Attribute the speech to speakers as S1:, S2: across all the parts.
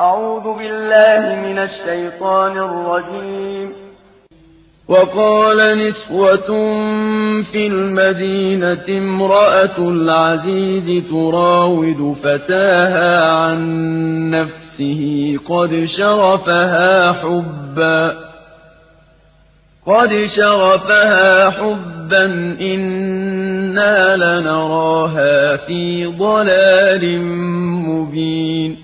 S1: أعوذ بالله من الشيطان الرجيم. وقال نسوة في المدينة امرأة العزيز تراود فتاها عن نفسه قد شرفها حبا قد شرفها حبا إنا لنراها في ضلال مبين.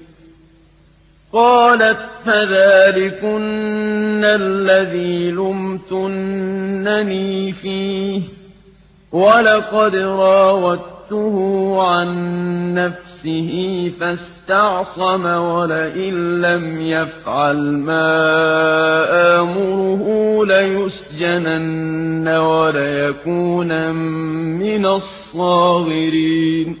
S1: قالت فذلكن الذي لمتنني فيه ولقد راودته عن نفسه فاستعصم ولئن لم يفعل ما آمره ليسجنن وليكون من الصاغرين.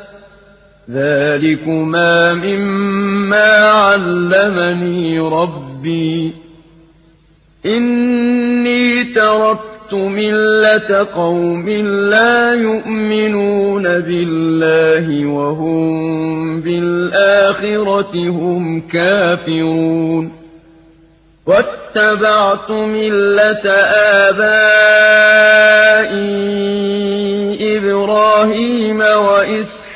S1: ذلكما مما علمني ربي. إني تركت ملة قوم لا يؤمنون بالله وهم بالآخرة هم كافرون. واتبعت ملة آبائي إبراهيم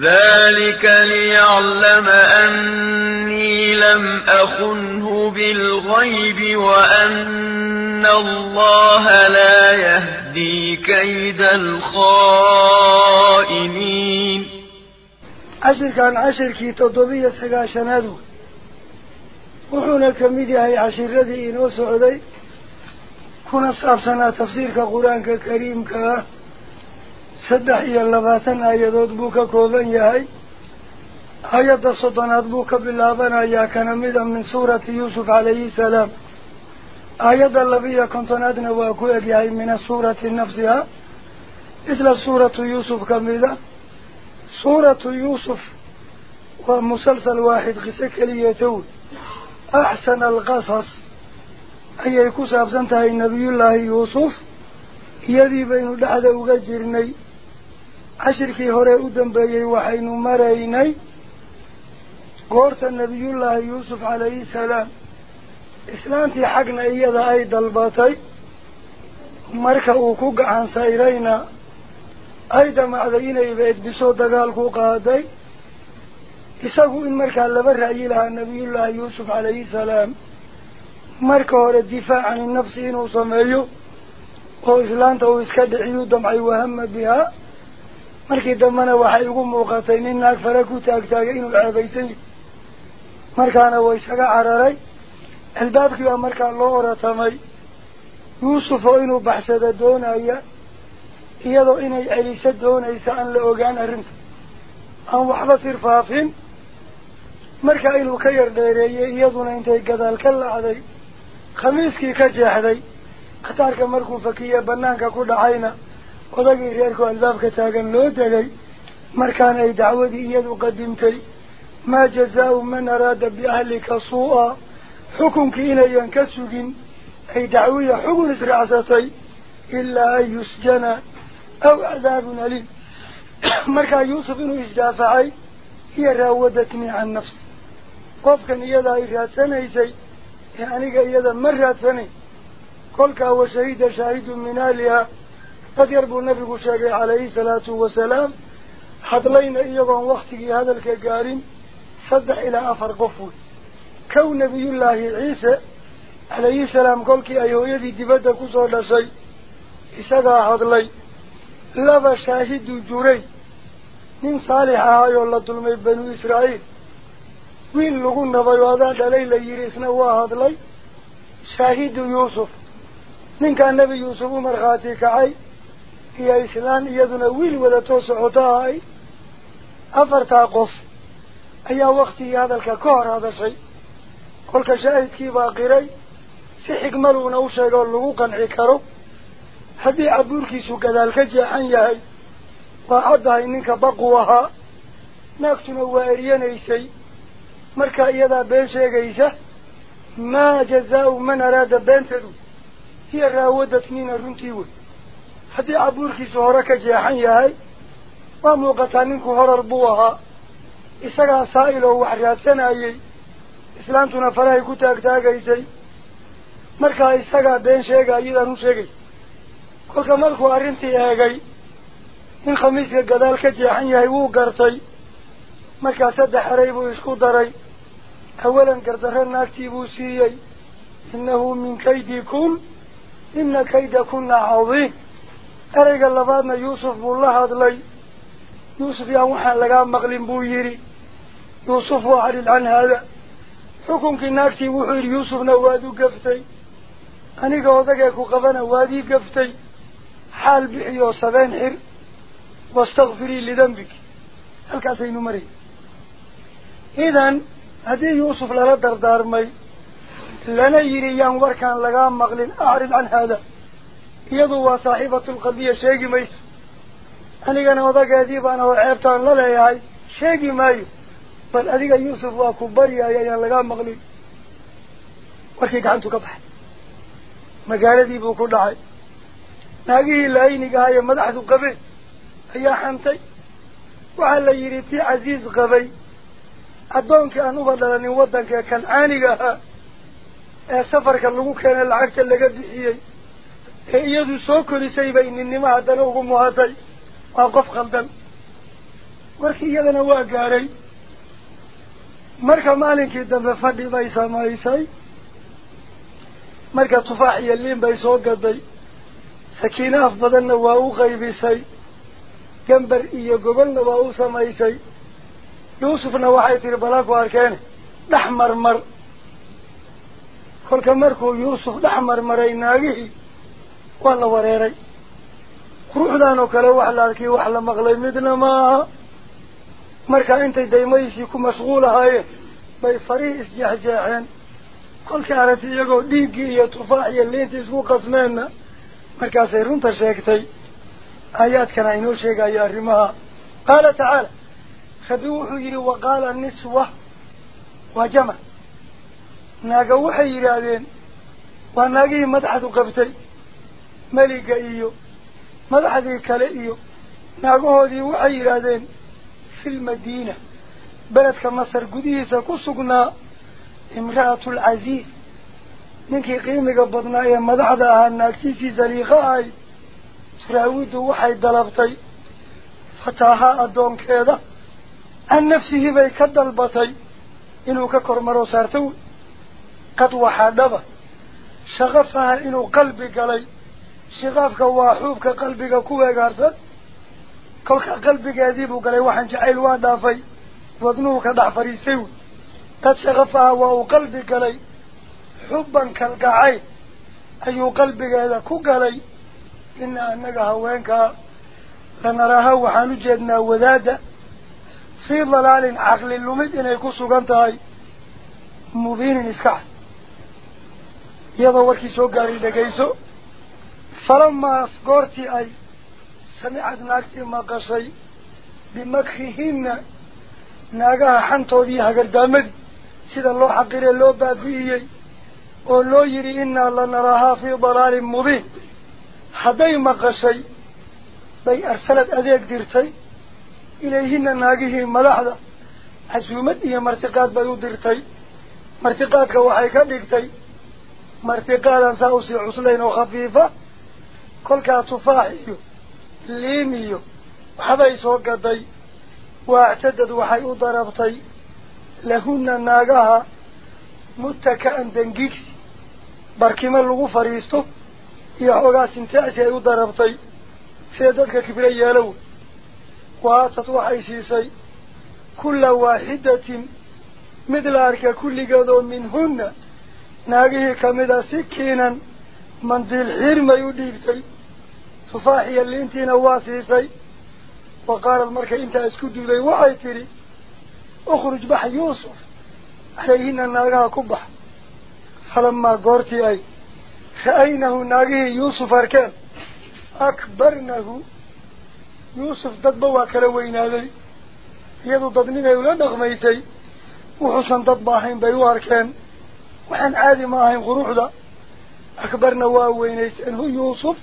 S1: ذلك ليعلم أني لم أخنه بالغيب وأن الله لا يهدي كيد الخائنين
S2: عشر كان عشر كي تضبية سقاشنادو وحونا كميدي هاي عشر ردي إنو سعودي كنا صابسنا تفسير كقرآن كريم كا سدح يلباتن آيادات بوكا كوبن كوبان يهي آيادة صدنات بوكا باللابان كان مدى من سورة يوسف عليه السلام. آيادة اللبية كنتناتنا واكوئك يهي من سورة نفسها إذن سورة يوسف كمدى سورة يوسف ومسلسل واحد غسك ليتول أحسن القصص. أيكوس أبزنتها النبي الله يوسف يدي بين دعده وغجرني u dambeeyey waxaynu maraynay goorta nebiyullaahi yuusuf calayhi salaam islaantii xagna iyada ay dalbatay marka uu ku gacan sayrayna ay damacday inay beedbiso dagaal ku qaaday isagu in markaa laba ra'yi lahaa nebiyullaahi yuusuf calayhi salaam marka hore difaacan innafsi inuu sameeyo oo islaanta uu iska dhiciyuu damcay wahama bihaa naag fare ku taagtaagay inuu ceebaysan yahy markaana waa isaga cararay albaabkii baa markaa loo oratamay yuusuf oo inuu baxsada doonaya iyadoo inay celiso doonaysa aan la ogaan arrinta aan waxba sirfaafin markaa inuu ka yar dheereeyey iyaduna intay gadaal ka lacday khamiiskii ka jeexday khataarka markuu fakiye banaanka ku dhacayna taagan loo degay markaan ay dacwadii iyadu qadimtay maa jazaau man araada biahlika suu-a xukunkii inayan ka sugin ay dacwiya xugun israacsatay ilaa an yusjana aw cadaabun aliim markaa yuusuf inuu isdaafacay hiya raawadatnii can nafsi qofkan iyada ay raadsanaysay ee aniga iyada ma raadsanayn kolkaa wa shahida shaahidun min ahliha buu nabigu sheegay calayhi salaatu wasalaam hadlayna iyagoon waktigii hadalka gaarin saddex ilaa afar qof wey kow nebiyullaahi ciise calayhi salaam kolkii ay hooyadii dibadda kusoo dhashay isagaa hadlay laba shaahidu juray nin saalix ahaayoo la dulmay banu israa'iil wiil lagu nabay oo adaa dhalay la yidhi isna waa hadlay shaahidu yuusuf ninkaa nebi yuusuf u markhaati kacay يا إسلام يدنا ويل ولا توسع طاي أفرت أقف. أي وقت هذا الكار هذا شيء كل كشاهد كي باقري سحق ملون أو شيء قال لغو كان عكرو. هذه عبور كيسو كذا الكجع عن يهي. وعدها إنك بقوها. ناكتنا وعريان إيسي. مركا بين شيء إيسا. ما جزاء من أراد بنتدو هي راودة من الرنتيوي ninku horar buu ahaa isagaa saa'il oo wax raadsanayey islaantuna farahay ku taagtaagaysay markaa isagaa been sheega iyadaan u sheegay kolka markuu arrintii eegay in khamiiska gadaal ka jeexan yahay wuu gartay markaa saddex eray buu isku daray awalan gardarro naagtii buu siiyey innahu min kaydikun ina kaydakunna cadiim أريق اللفاتنا يوسف بو الله بالله لي يوسف يا وحن لقى مغلم بويري يوسف وحرد عن هذا حكم كناكتي وحير يوسف نوادو قفتي أني قوضكيكو قفنا وادي قفتي حال بحي سبين حر واستغفري لذنبك هل كاسي نمري إذن هذه يوسف لردردار مي لنا يري يريان وركان لقى مغلم أعرض عن هذا يدو وصاحبة القضية شاقي ميس. أنا قانا وضاق أذيب أنا وعيبتان للاي هاي شاقي مايو بل أذيق يوسف وكبري يا يا لقاء مغلي. وكي قانتو كبح. مقال أذيب وكدعي ناقيه لأيني قاية مدحث قبي. هيا حانتي وعلى يريتي عزيز قبي. أدونك أنو بدلني ودنك كان عاني قاها السفر كان كان العكس اللي قد إيه khaldan warkii iyadana waa gaadhay marka maalinkii dambe fadhi bay samaysay marka tufaax iyo liin bay soo gaday sakiine af badanna waa u qaybisay gambar iyo gogolna waa u samaysay yuusufna waxay tihi balaaku arkeene dhex marmar kolka markuu yuusuf dhex marmaray naagihii kale wax la arkay wax la maqlay midna ma aha marka intay daymayisii ku mashquul ahaayeen bay farihii isjeexjeexeen kolkii aragti iyagoo dhiiggii iyo tufaax iyo liintii isku qasmeenna markaasay runta sheegtay aayaadkana inoo sheegayo arrimaha qaala tacaala rabbi wuxuu yidhi wa qaala niswa waa jamac naaga waxay yidhaahdeen waa naagihii madaxdu qabtay ملك إيو ملحدي كالي إيو. ناقوه دي وعي رادين في المدينة. بلد كمصر قديسة كسقنا امرأة العزيز. نكي قيمة قبضنا إيه مدحدة أهان ناكسيسي زليغة آي. تراويد وحي دلبطي. فتاها أدون كيدا. عن نفسه بي كدلبطي. إنو ككر مروسارتو قد وحادبة. شغفها إنو قلبي قلي. Qalbigeedii buu galay waxaan jacayl waa dhaafay wadnuhu ka dhex fadhiistay wey qad shaqafaha waa uu qalbi galay xubban kalgacayl ayuu qalbigeeda ku galay ina annaga haweenkaa lanaraha waxaan u jeednaa wadaada fii dalaalin caqli lumid inay ku sugan tahay mubiinin iska cad iyadoo warkii soo gaaray dhegayso falamaas goortii ay samicad naagtii maqashay bimakrihinna naagaha xantoodii hagardaamadii sida loo xaqiree loo baabi'iyey oo loo yidhi innaa lanarahaa fii dalaalin mubiin hadday maqashay bay arsalad adeeg dirtay ilayhina naagihii madaxda casuumad iyo martiqaad bay u dirtay martiqaadka waxay ka dhigtay martiqaadan saa waactadad waxay u darabtay lahuna naagaha mutaka'an dangigsi barkimo lagu fadhiisto iyo xoogaa sintaasi ay u darabtay sida dadka kiblo yeelow waatad waxay siisay kulla waaxidatin mid la arka kulligeed oo minhunna naagihii kamida sikiinan mandiil xiirmay u dhiibtay تفاحي اللي انت انتين واسيسي وقال المركة انت اسكدوا لي وعيتري اخرج بح يوسف. عليهن الناغا كبح. فلما قرتي اي. فأينه ناغيه يوسف أركان. أكبرنه. يوسف ضدبوا كلوين هذي يدو ضدنين ايو لن اغميسي وحسن ضدباهم بيو أركان. وحن عادي ماهم غروح دا أكبرنه واوين إنه يوسف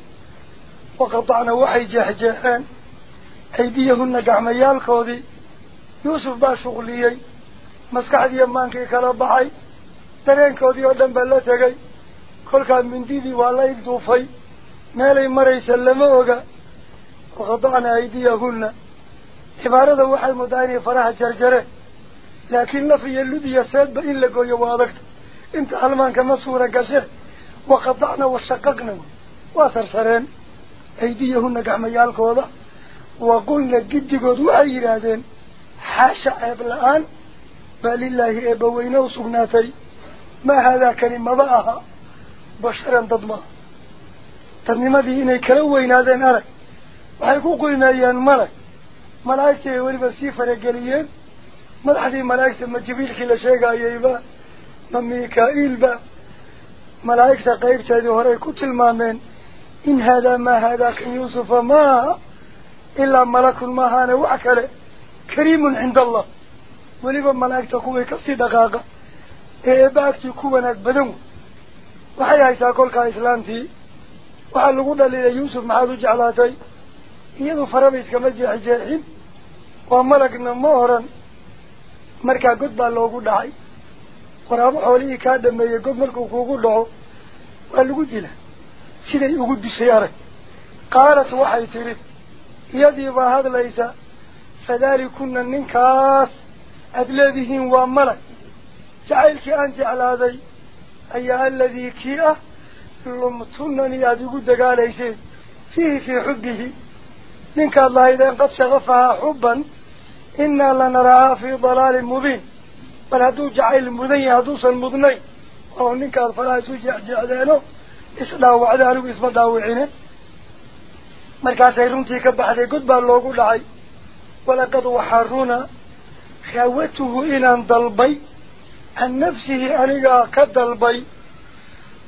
S2: waqatacna waxay jeexjeexeen aydiyahunna gacmayaalkoodii yuusuf baa shuqliyey maskaxdiiyo maankii kala baxay dareenkoodii oo dhan baa la tegay kolkaa mindidii waa la igduufay meelay maraysa lama oga waqadacna aydiyahunna cibaarada waxay muddaa inay faraha jarjareen laakiin laf iyo lud iyo seedba in la gooyo waa adagta inta halmaanka ma waqulna giddigood waxay yidhaahdeen xaasha ceeb la-aan baa lilaahi eebbaweyne u sugnaatay maa haadaa kani maba aha basharan dad maaha dadnimadii inay kala weynaadeen arag waxay ku qiimeeyeen malag malaa'igtii ay weliba sii farageliyeen madaxdii malaa'igta ma jibriilkii la sheegayayba ma mika-iilba malaa'igta qaybteedii horey ku tilmaameen allah weliba malaa'igta kuwii kasii dhaqaaqa ee eebba agtii ku wanaag badan wey waxay haysaa kolkaa islaamtii waxaa lagu dhaliilay yuusuf maxaad u jeclaatay iyadu faraba iskama jeexjeexin waa malagna ma oran markaa god baa loogu dhacay waraabo xoolihii kaa dhameeyey god markuu kuugu dhaco waa lagu dila شدي وجود السيارة قالت واحد تري يدي بهذا ليس. فداري كنا ننكاس. أدلهم وملك. سألك أنت على ذي. أيها الذي كيه لم تنني أدي جود قاليس. فيه في حبه. منك الله إذا قد شغفها حبا. إنا لنراها في ضلال مبين. بل هدو جعل المذين هدوس المذنين ومنك الفلاسو جعل جعلانه dhaawicine markaasay runtii ka baxday god baa loogu dhacay walaqad waxaa runa raawatuhu inaan dalbay can nafsihi anigaa ka dalbay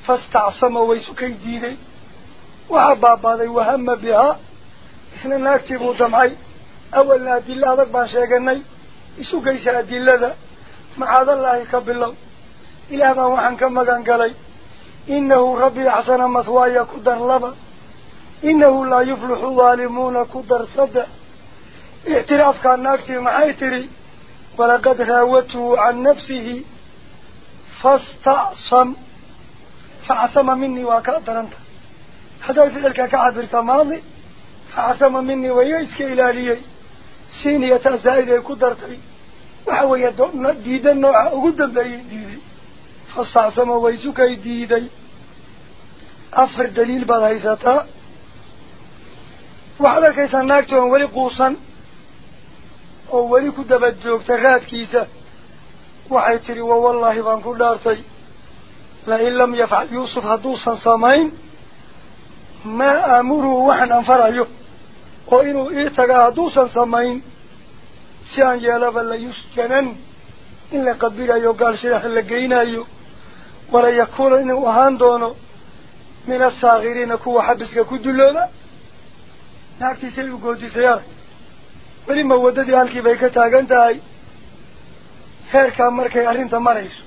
S2: fastacsama waysukay diiday waxaa baabaaday wahama bihaa isna naagtii buu damcay awalna adilo adag baan sheeganay isugaysa adilada macaadallaahi ka bilow ilaah baan waxaan ka magan galay إنه ربي أحسن مثوايا كدر لبا. إنه لا يفلح الظالمون كدر صدع. اعتراف كان ناكتي معايتري ولقد هاوته عن نفسه. فاستعصم. فعصم مني وكأتر أنت. هذا في ذلك كعب التماضي. فعصم مني ويسك إلى لي. سينية زائدة كدرتي وحوية دون ديدا نوعا وقدم ديدي دي دي. فاستعصم ويسوك ايديدي أفر دليل بالهيساتا وحدا كيسا ناكتو انولي قوصا اولي كدب الدوك تغاد كيسا. وحيتري ووالله بانكو دارتي لئن لم يفعل يوسف هدوصا سامين ما امره وحن انفر ايو وإنو ايتقا هدوصا سامين سيان يالف اللي يسجنن إلا قبيرا يقال سلاح اللقين أيو kuwa xabiska ku dullooba naagtiisay u goodisay arag weli ma waddadii halkii bay ka taagan tahay heerkaa markay arrinta marayso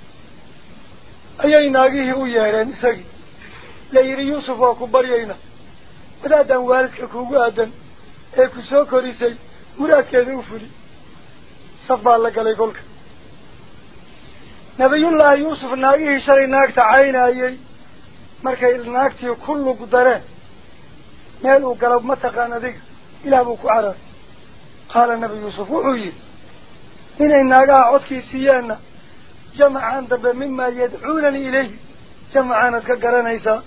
S2: ayay naagihii u yeedheen isagii la yidhi yuusuf waa ku baryayna wadaadaan waalidka kuugu aadan ee ku soo korisay muraadkeeda u fuli saf baa la galay kolka naagihii shalay naagta caynayey markay naagtii ku lug dareen meel uu galo mataqaan adiga ilaah buu ku cararay qaala nabi yuusuf wuxuu yidhi inay naagaha codkii siiyeenna jamacan dambe mimaa yadcuunanii ilayhi jamacaanaad ka garanaysaa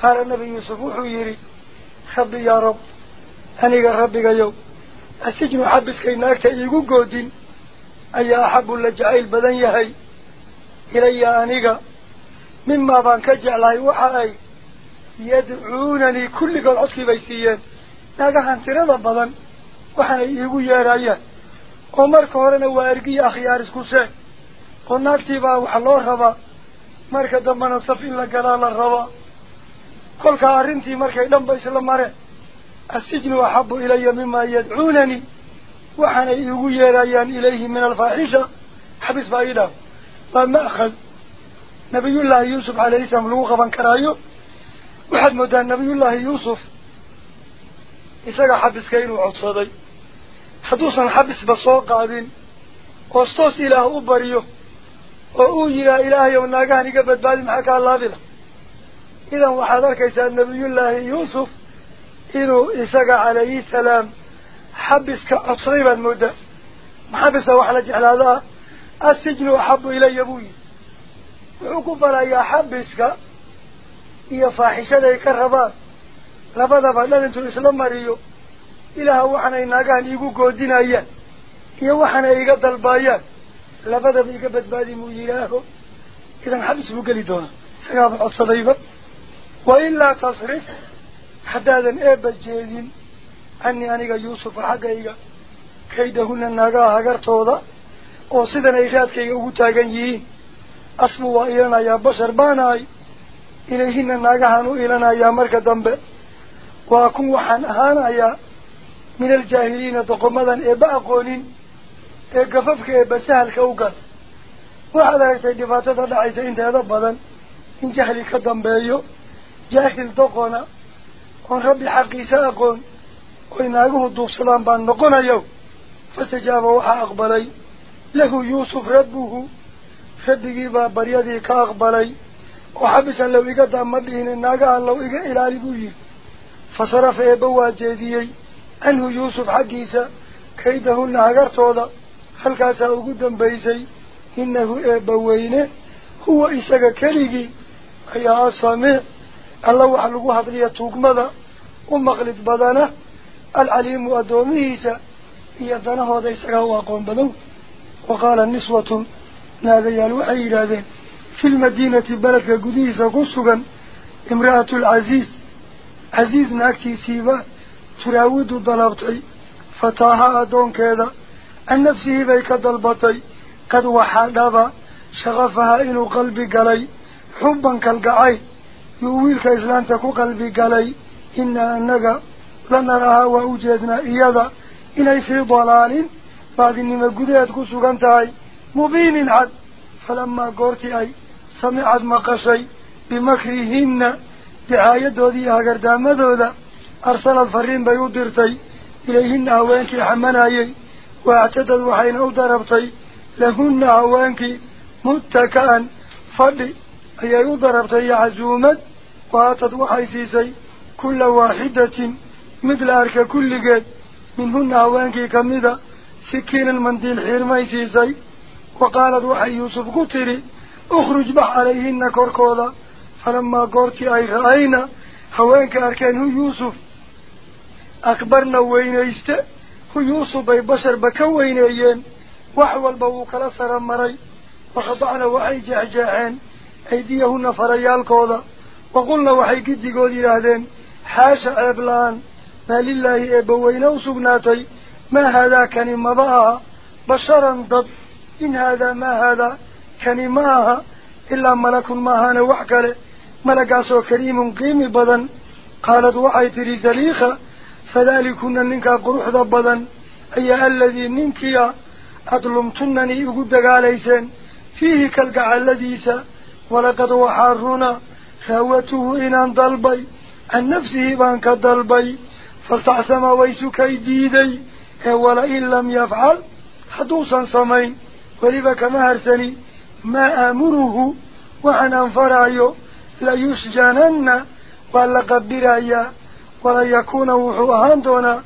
S2: qaala nabi yuusuf wuxuu yidhi rabbi yaa rab aniga rabbigayow asijnu xabiskay naagta iigu goodin ayaa axabu la jacayl badan yahay ilaya aniga mimaa baan ka jeclahay waxa ay yadcuunanii kulligood codkii bay siiyeen naagahan tirada badan waxaanay iigu yeerayaan oo marka horena waa ergiya akhyaar isku sheeg oo naagtiibaa wax loo rabaa marka dambena saf in la galaa la rabaa kolkaa arrintii markay dhanba isla mareen assijnu axabu ilaya mimaa yadcuunanii waxaanay فمأخذ نبي الله يوسف عليه السلام لوقا بنكرايو واحد مدان نبي الله يوسف. إساق حبس كينو عصادي حدوصا حبس بصوق عدين. وستوس إله أبريو وأوجنا إله يوم ناقاني قبل بعد محاكا الله بلا. إذا وحضر كيسا نبي الله يوسف. إنه إساق عليه السلام حبس كعصري بالمدى محبسه وحلج على ذا yuusuf inuu isaga calayhi salaam xabiska codsaday baad moodaa maxabisa wax la jeclaadaa assijnu axabu ilaya buu yihi wuxuu ku barayaa xabiska iyo faaxishaday ka rabaan labadaba dhan intuu isla mariyo ilaah waxaanay naagahan iigu goodinayaan iyo waxaanay iga dalbaayaan labadaba iga badbaadi muu yidhaaho idan xabis buu geli ay raadkayga ugu taagan yihiin asbu waa ilanayaa bashar baanahay ilayhina naagahaan u ilanayaa marka dambe waa kun waxaan ahaanayaa min aljaahiliina doqomadan eebba aqoonin ee gafafka eebba sahalka u gal waxaad aragtay dhibaatada dhacaysa inteeda badan in jahli ka dambeeyo jaahil doqona oon rabbi xaqiisa aqoon oy naaguhu duubsadaan baan noqonayo fastajaaba waxaa aqbalay xabisan low iga daa ma dhihine naagahan low iga ilaali buu yidhi fasarafa eebba waa jeediyey canhu yuusuf xaggiisa kaydahunna hagartooda halkaasaa ugu dambaysay inahu eebba weyne huwa isaga keligii ayaa asamiic alla waxa lagu hadliya tuugmada u maqlid badana alcaliimu addoomihiisa iyo danahooda isagaa u aqoon badan وقال النسوة ناذي الوحي إلى لذين في المدينة بلدك قديسة قصقا امرأة العزيز. عزيز ناكتي سيبا تراود ضلبتي فتاها أدون كذا. أن نفسه بيك ضلبتي قد وحادبا شغفها إنو قلبي قلي. حبا كالقعي يويلك إسلام تكو قلبي قلي. إنا أنك لنرها وأوجدنا إيادا إلي في ضلال فاقني ما قديت كسو جنتاي مبين العد. فلما قرت أي سمعت مقشي بمكرهن. دعاية دودي هاقر دامة دودة. أرسل الفرين بيودرتي إليهن أوانك حمنا أي واعتدد وحين أو ضربتي لهن أوانك متكأن. فل أي أو ضربتي عزومة. واعتد وحيسيسي. كل واحدة. مثل أرك كل قد. منهن أوانك كمذا سكين المنديل حرمي سيزي وقالت وحي يوسف قتري اخرج بح عليهن كوركولا فلما قرتي أي غاينا هوانك اركان هو يوسف. أكبرنا وين ايست هو يوسف أي بشر بكا وين ايان وحوال بوك لسر مري. وخضعنا وحي جعجعان أيديهن فريال كوضا وقلنا وحي قد قولي لهذين حاش عبلان ما لله إبوين وسبناتي. ما هذا كان مضاها بشرا ضد. إن هذا ما هذا كان ما إلا ملك ماهان وحكال ملك عصو كريم قيم بضن قالت وحي تريزليخة فذلكنا ننكا قروح ضبضن أي الذي ننكيا أظلمتنني أقدق عليسان فيه كالقع الذيسا ولقد وحارونا خوته أن ضلبي. عن نفسه بانك ضلبي. فاستعسم ويسك يديدي. دي إيه، ولا إن لم يفعل حدوسا سمين ولبك مهرسني ما أمره وعن أنفرعيه لا يسجنن ولا قبرعيا ولا يكون وحوهاندونا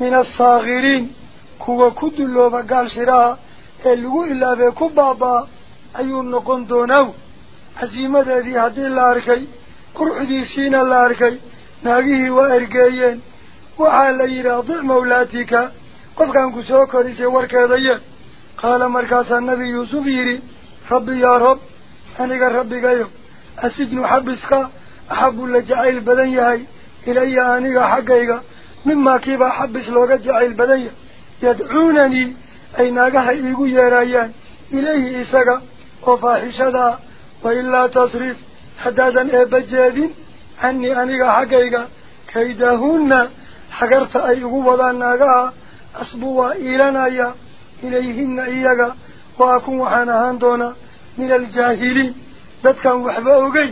S2: من الصاغرين. كو كد اللوبة قال شراء إلو إلا بيكو بابا أيون نقن دونه عزيمة ذي حد الاركي قرح ذي سين الاركي ناقيه وإرقايين وعلى إراضي مولاتك korisay warkeeda yeel qaala markaasaa nabi yuusuf yidhi rabbi yaa rab aniga rabbigayo asijnu xabiska axabu la jacayl badan yahay ilaya aniga xaggayga mimaa kiibaa xabis looga jacayl badan yahay yadcuunanii ay naagaha iigu yeerayaan ilayhi isaga oo faaxishada ah wailaa tasrif haddaadan eebba jeedin canii aniga xaggayga kaydahunna hagarta ay igu wadaan naagaha أصبوا إلى نايا إليهن إياك. وأكون وحانا هاندونا من الجاهلين. ذاتك وحباؤه قي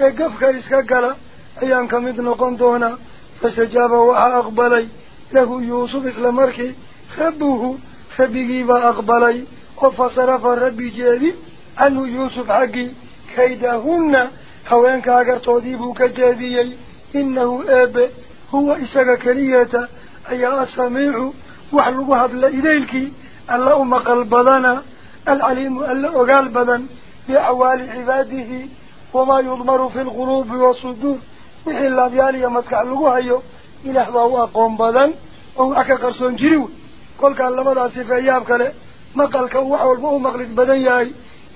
S2: إقفك إسكا أيام أيان كمدن قندونا فسجاب وحا أقبلي. له يوسف إسلاماركي خبوه. خبيقي وأقبلي وفصرف ربي جابي أنه يوسف حقي. كيداهن حوانك أقر توديبك جابيي إنه آب. هو إساق كريهة أي أسميعه idaylkii alla u maqal badana alcaliimu alla ogaal badan biaxwaali cibaadihi wamaa yudmaru fi lquluubi wasuduur wixii laabyaal iyo maskax lagu hayo ilaah baa u aqoon badan oo wax ka qarsoon jiri wey kolkaa labadaas sifeeyaab kale maqalka uu wax walba u maqlid badan yahay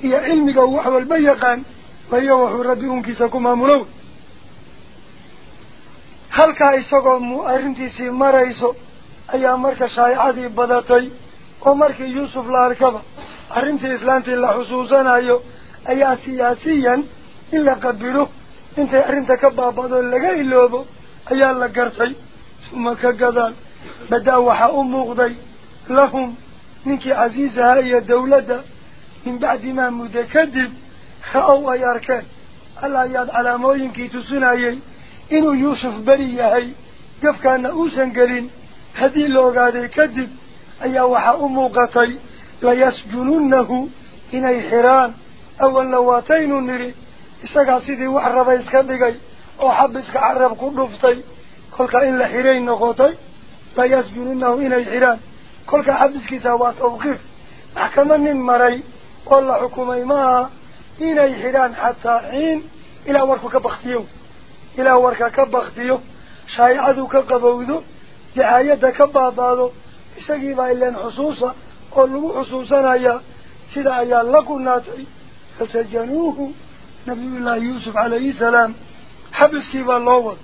S2: iyo cilmiga uu wax walba yaqaan wayo wuxuu markii yuusuf la arkaba arrintii islaantii la xusuusanayo ayaa siyaasiyan in la qabilo intay arrinta ka baabado laga iloobo ayaa la gartay uma ka gadaan badaa waxaa u muuqday lahum ninkii casiis ahaa iyo dawladda min bacdi maa muddo kadib ra-ow ay arkeen alla ayaad calaamooyinkii tusinayay inuu yuusuf beri yahay gafkaana uusan gelin هذه لوغا دي كدب ايا وحا اموقتي لا يسجننه هنا الحيران اول لواتين نري اسقا سيدي وحرب اسكا دغاي أو حبس عرب كو دفتي كل كان إن لحيرين نقوتي لا يسجننه هنا الحيران كل كان حبس كيسا واتوقف احكم من مري قال حكومي ما هنا الحيران حتى حين. إلى وركك بختيو إلى وركك بختيو شاي عدوك قبودو dacaayadda ka baabaado isagiibaa ileen xusuusa oo lagu xusuusanaya sida ayaa la qunaatay fasajanuuhu nabiyullaahi yuusuf calayhi salaam xabiskiibaa loo wada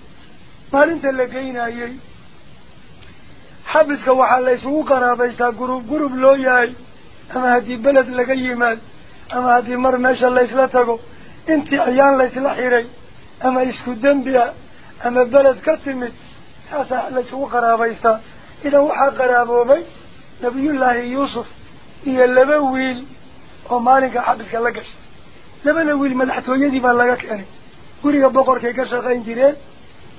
S2: maalinta la geynayey xabiska waxaa la isugu qaraabaystaa gurub gurub loo yahay ama haddii beled laga yimaad ama haddii mar meesha laysla tago intii ayaan laysla xiray ama isku dembi ah ama beled ka timid nabiyullaahi yuusuf iyo laba wiil oo maalinka xabiska la gashay labada wiil madaxtooyadii baa laga keenay guriga boqorkay ka shaqayn jireen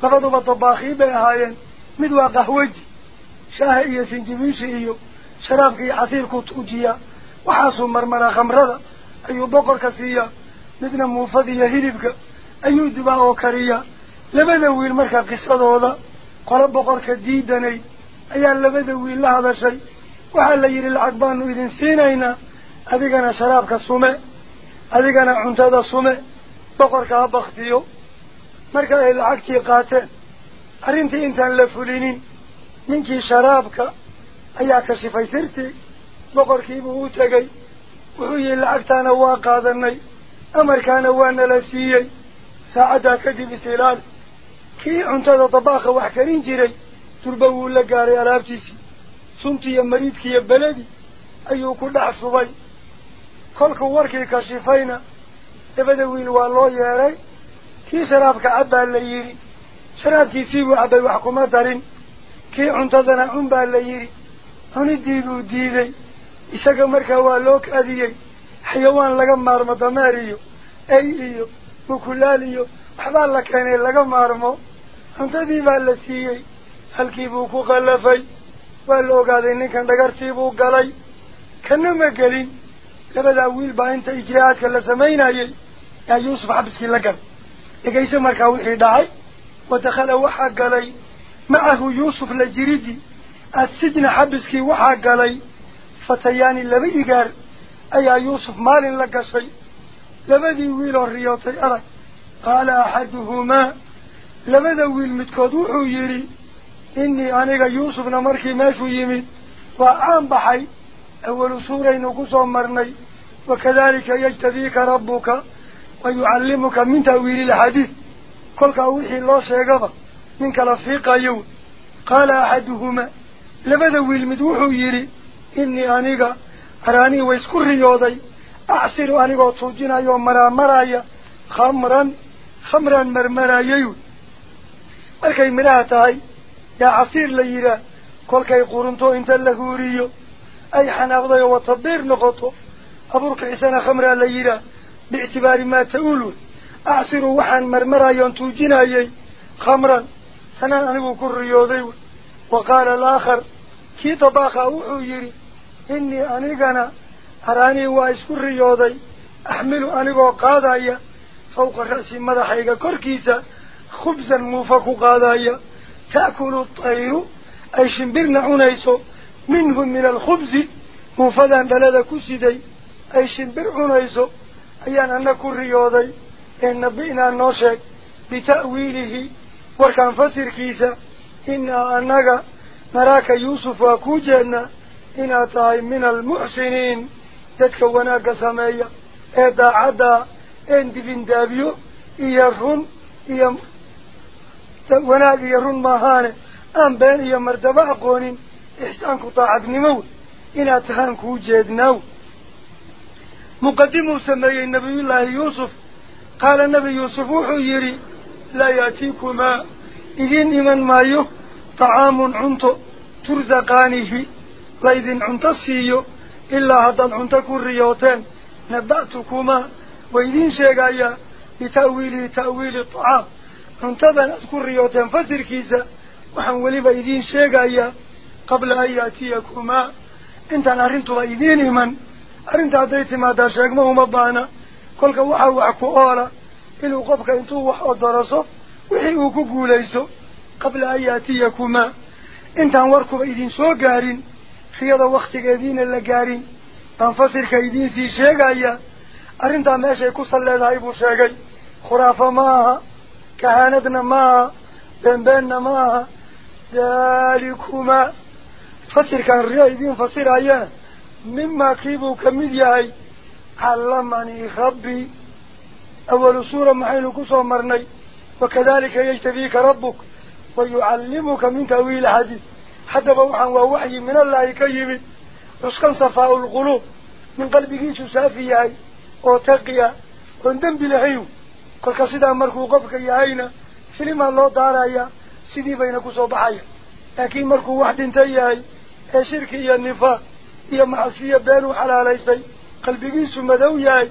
S2: labaduba dabaakhiin bay ahaayeen mid waa qahwaji shaaha iyo sinjibiishi iyo sharaabka iyo casiirku tuujiyaa waxaasuu marmaraa khamrada ayuu boqorka siiyaa midna muufada iyo hilibka ayuu dubaa oo kariyaa labada wiil marka qisadooda قلب بقرك ديدني أيها اللبذوي الله هذا شيء وحال يري العقبان وإذن سينينا أذيقنا شرابك الصمع أذيقنا عمتاد الصمع بقرك أبختيو مركا العقتي قاتل أرنتي إنت اللفلينين منكي شرابك أيها كشفي سرتي بقرك إبوتكي وحي العقتان واقاذني أمر كان وأنا لسيي ساعدك دي بسلال gaaray alaabtiisii suntiiyo mariidkiiyo beledii ayuu ku dhex subay kolkuu warkii kashifayna labada wiil waa loo yeedhay kii sharaabka cabbaa la yidhi sharaabkiisii buu cabbay wax kuma darin kii cuntadana cun baa la yidhi cunidii buu diiday isaga markaa waa loo kaadiyey xayawaan laga maarmo dameer iyo ey iyo mukulaal iyo waxbaa la keenay laga maarmo أنت بما لسيي هل كيبو كغلفي والو قادي نكن دقر تيبو قلي كنو مقلين لبدا ويل باينتا إجراءات كالسامينا يا يوسف عبسك لقر يقايس مركاو الحداعي ودخل وحا قلي. معه يوسف لجريدي. السجن حبس كي وحا قلي. فتياني لبي إقار أي يوسف مال لقصي لبدي ويل الرياضي أرى. قال أحدهما لماذا ويل متكدوحو يري إني أنيقى يوسف نمركي ماشو يمين وعام بحي أول سورة نقصهم مرني وكذلك يجتذيك ربك ويعلمك من تأويل الحديث. قلك كأوحي الله سيقظ منك لفيق يو قال أحدهما لماذا ويل متوحو يري إني أنيقى أراني ويسكر يوضي أعصر أنيقى تصجينا يوم مرا مرايا خمرا خمرا مرمرا ييوت inta la huuriyo ay xanaaqday oo watabiir noqoto abuurka cisana khamraa la yidhaah biictibaari maa ta-uul wey acsiru waxaan marmarayoon tuujinayay khamran tanaan anigu ku riyooday wey wa qaala alaakhar kii dabaakha wuxuu yidhi innii anigana araanii waa isku riyooday axmilu anigoo qaadaya fawqa ra'si madaxayga korkiisa خبزا موفق قادايا. تأكل الطير. أي شنبير نعونيسو. منهم من الخبز. موفدا بلد كسيدي. أي شنبير عونيسو. أيان أنك الرياضي إن نبينا النوشك. بتأويله. وكان فسر كيسا. إن أنك مراك يوسف وكوجهنا. إن أتاهم من المحسنين. تتكوناك كسامية إذا عدا. إن دفن دابيو. إيارهم إيارهم ونال يرون ما هانه أم بين يمر دبا قونين إحسان قطاع نمو. إن أتهان كوجد نو. مقدم سمي النبي الله يوسف. قال النبي يوسف وحيري لا يأتيكما. إذن من مايو طعام عنتو ترزقانه. لا إذن عنتو سيو إلا هذا عنتكو الرياضين نبأتكما. وإذن شيقايا لتأويل تأويل الطعام. Cuntadan aad ku riyooteen fasirkiisa waxaan weliba idiin sheegayaa qabla an yaatiyakumaa intaan arrintuba idiin iman arrinta hadday timaadaa sheegma uma baana kolka waxaa wax ku oola inuu qofka intuu wax odoroso wixii uu ku guulaysto qabla an yaatiyakumaa intaan warkuba idin soo gaarin riyada waktigeediina la gaarin baan fasirka idiinsii sheegaya arrintaa meeshay ku sal leedahay buu sheegay khuraafo ma aha كهانتنا ما بنبنا ما ذلكما فصير كان رأيدين فصير أيان مما كيبو كميدي هاي. علمني ربي. أول سورة محين كسو مرني. وكذلك يجتبيك ربك. ويعلمك من تأويل حديث حتى بوحا ووحي من الله كيب. رسكن صفاء القلوب. من قلبك سافي هاي. وتقيا وندم بالعيو sidaa markuu qofka yahayna filimaa loo daaraya sidii bayna kusoo baxaya laakiin markuu wax dhinta yahay ee shirki iyo nifaaq iyo macsiyo been u xalaalaystay qalbigiisu madow yahay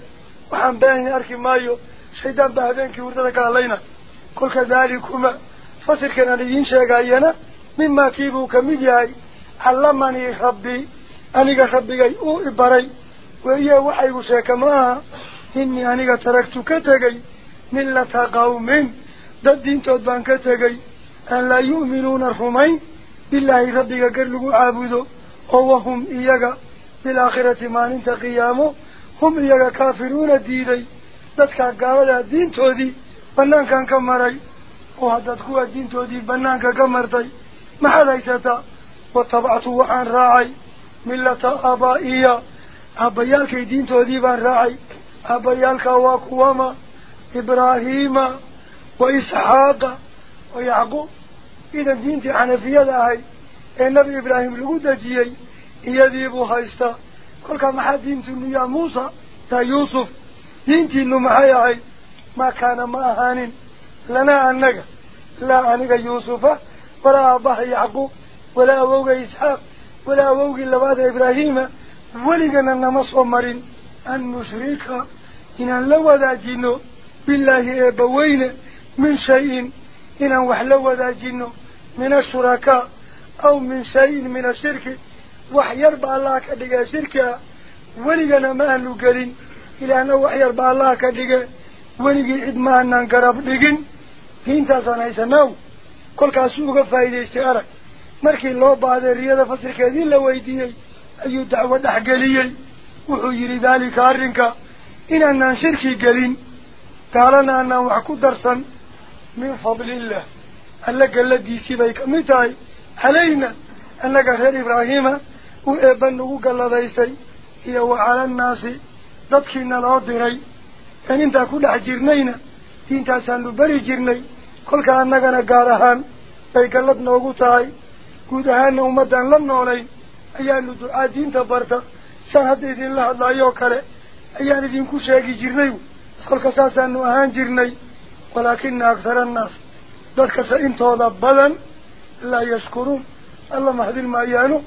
S2: waxaan beenayn arki maayo shaydaan baa habeenkii hurdada ka hadlayna kolka daalikuma fasirkan aan idiin sheegayana mimaa kiibuu kamid yahay callamanii rabbii aniga rabbigay uu ibaray weeye waxaygu sheeka ma aha inii aniga taragtu ka tegay qawmin dad diintood baan ka tegay aan laa yu'minuuna rumayn bilaahi rabbiga gar lagu caabudo oo wahum iyaga bilaakhirati maalinta qiyaamo hum iyaga kaafiruuna diiday dadkaa gaaladaa diintoodii banaankan ka maray oo haddaad kuwa diintoodii banaanka ka martay maxaad haysataa watabactu waxaan raacay millata aabaa'iya aabbayaalkay diintoodii baan raacay aabbayaalkaa waa kuwama ibraahiima wa isxaaqa wa yacquub idan diintii xanafiyada ahayd ee nebi ibraahim lagu dejiyey iyadiibuu haystaa kolkaa maxaa diintiinu yaa muusa yaa yuusuf diintiinu maxay ahayd maa kaana ma ahaanin lanaa annaga laa aniga yuusufa walaa aabbaha yacquub walaa awowga isxaaq walaa awowgii labaada ibraahiima weligana nama soo marin an nushrika la wadaajino min ashurakaa aw min shay-in min ashirki wax yarba allaha ka dhigee shirki ah weligana ma aanu gelin ilaahna wax yarba allaha ka dhige weligii cid ma aanaan garab dhigin diintaasaan haysanaaw kolkaasuu uga faa'iidaystay arag markii loo baahday riyada fasirkeedii la weydiiyey ayuu dacwo dhexgeliyey wuxuu yidhi daalika arrinka inaanaan shirki gelin bay ka mid tahay calayna annaga reer ibraahiima uu eebba nagu galladaystay iyo wa cala annaasi dadkiina loo diray een intaa ku dhex jirnayna diintaasaanu beri jirnay kolka annagana gaar ahaan bay gallad noogu tahay guud ahaanna ummaddaan la noolayn ayaanu ducaa diinta barta saan hadda idinla hadlaayoo kale ayaan idinku sheegi jirnay قلت أساسا أنه أهانجرني ولكن أكثر الناس ذلك سئمت وضبلا لا يشكرون الله مهدي المعيانه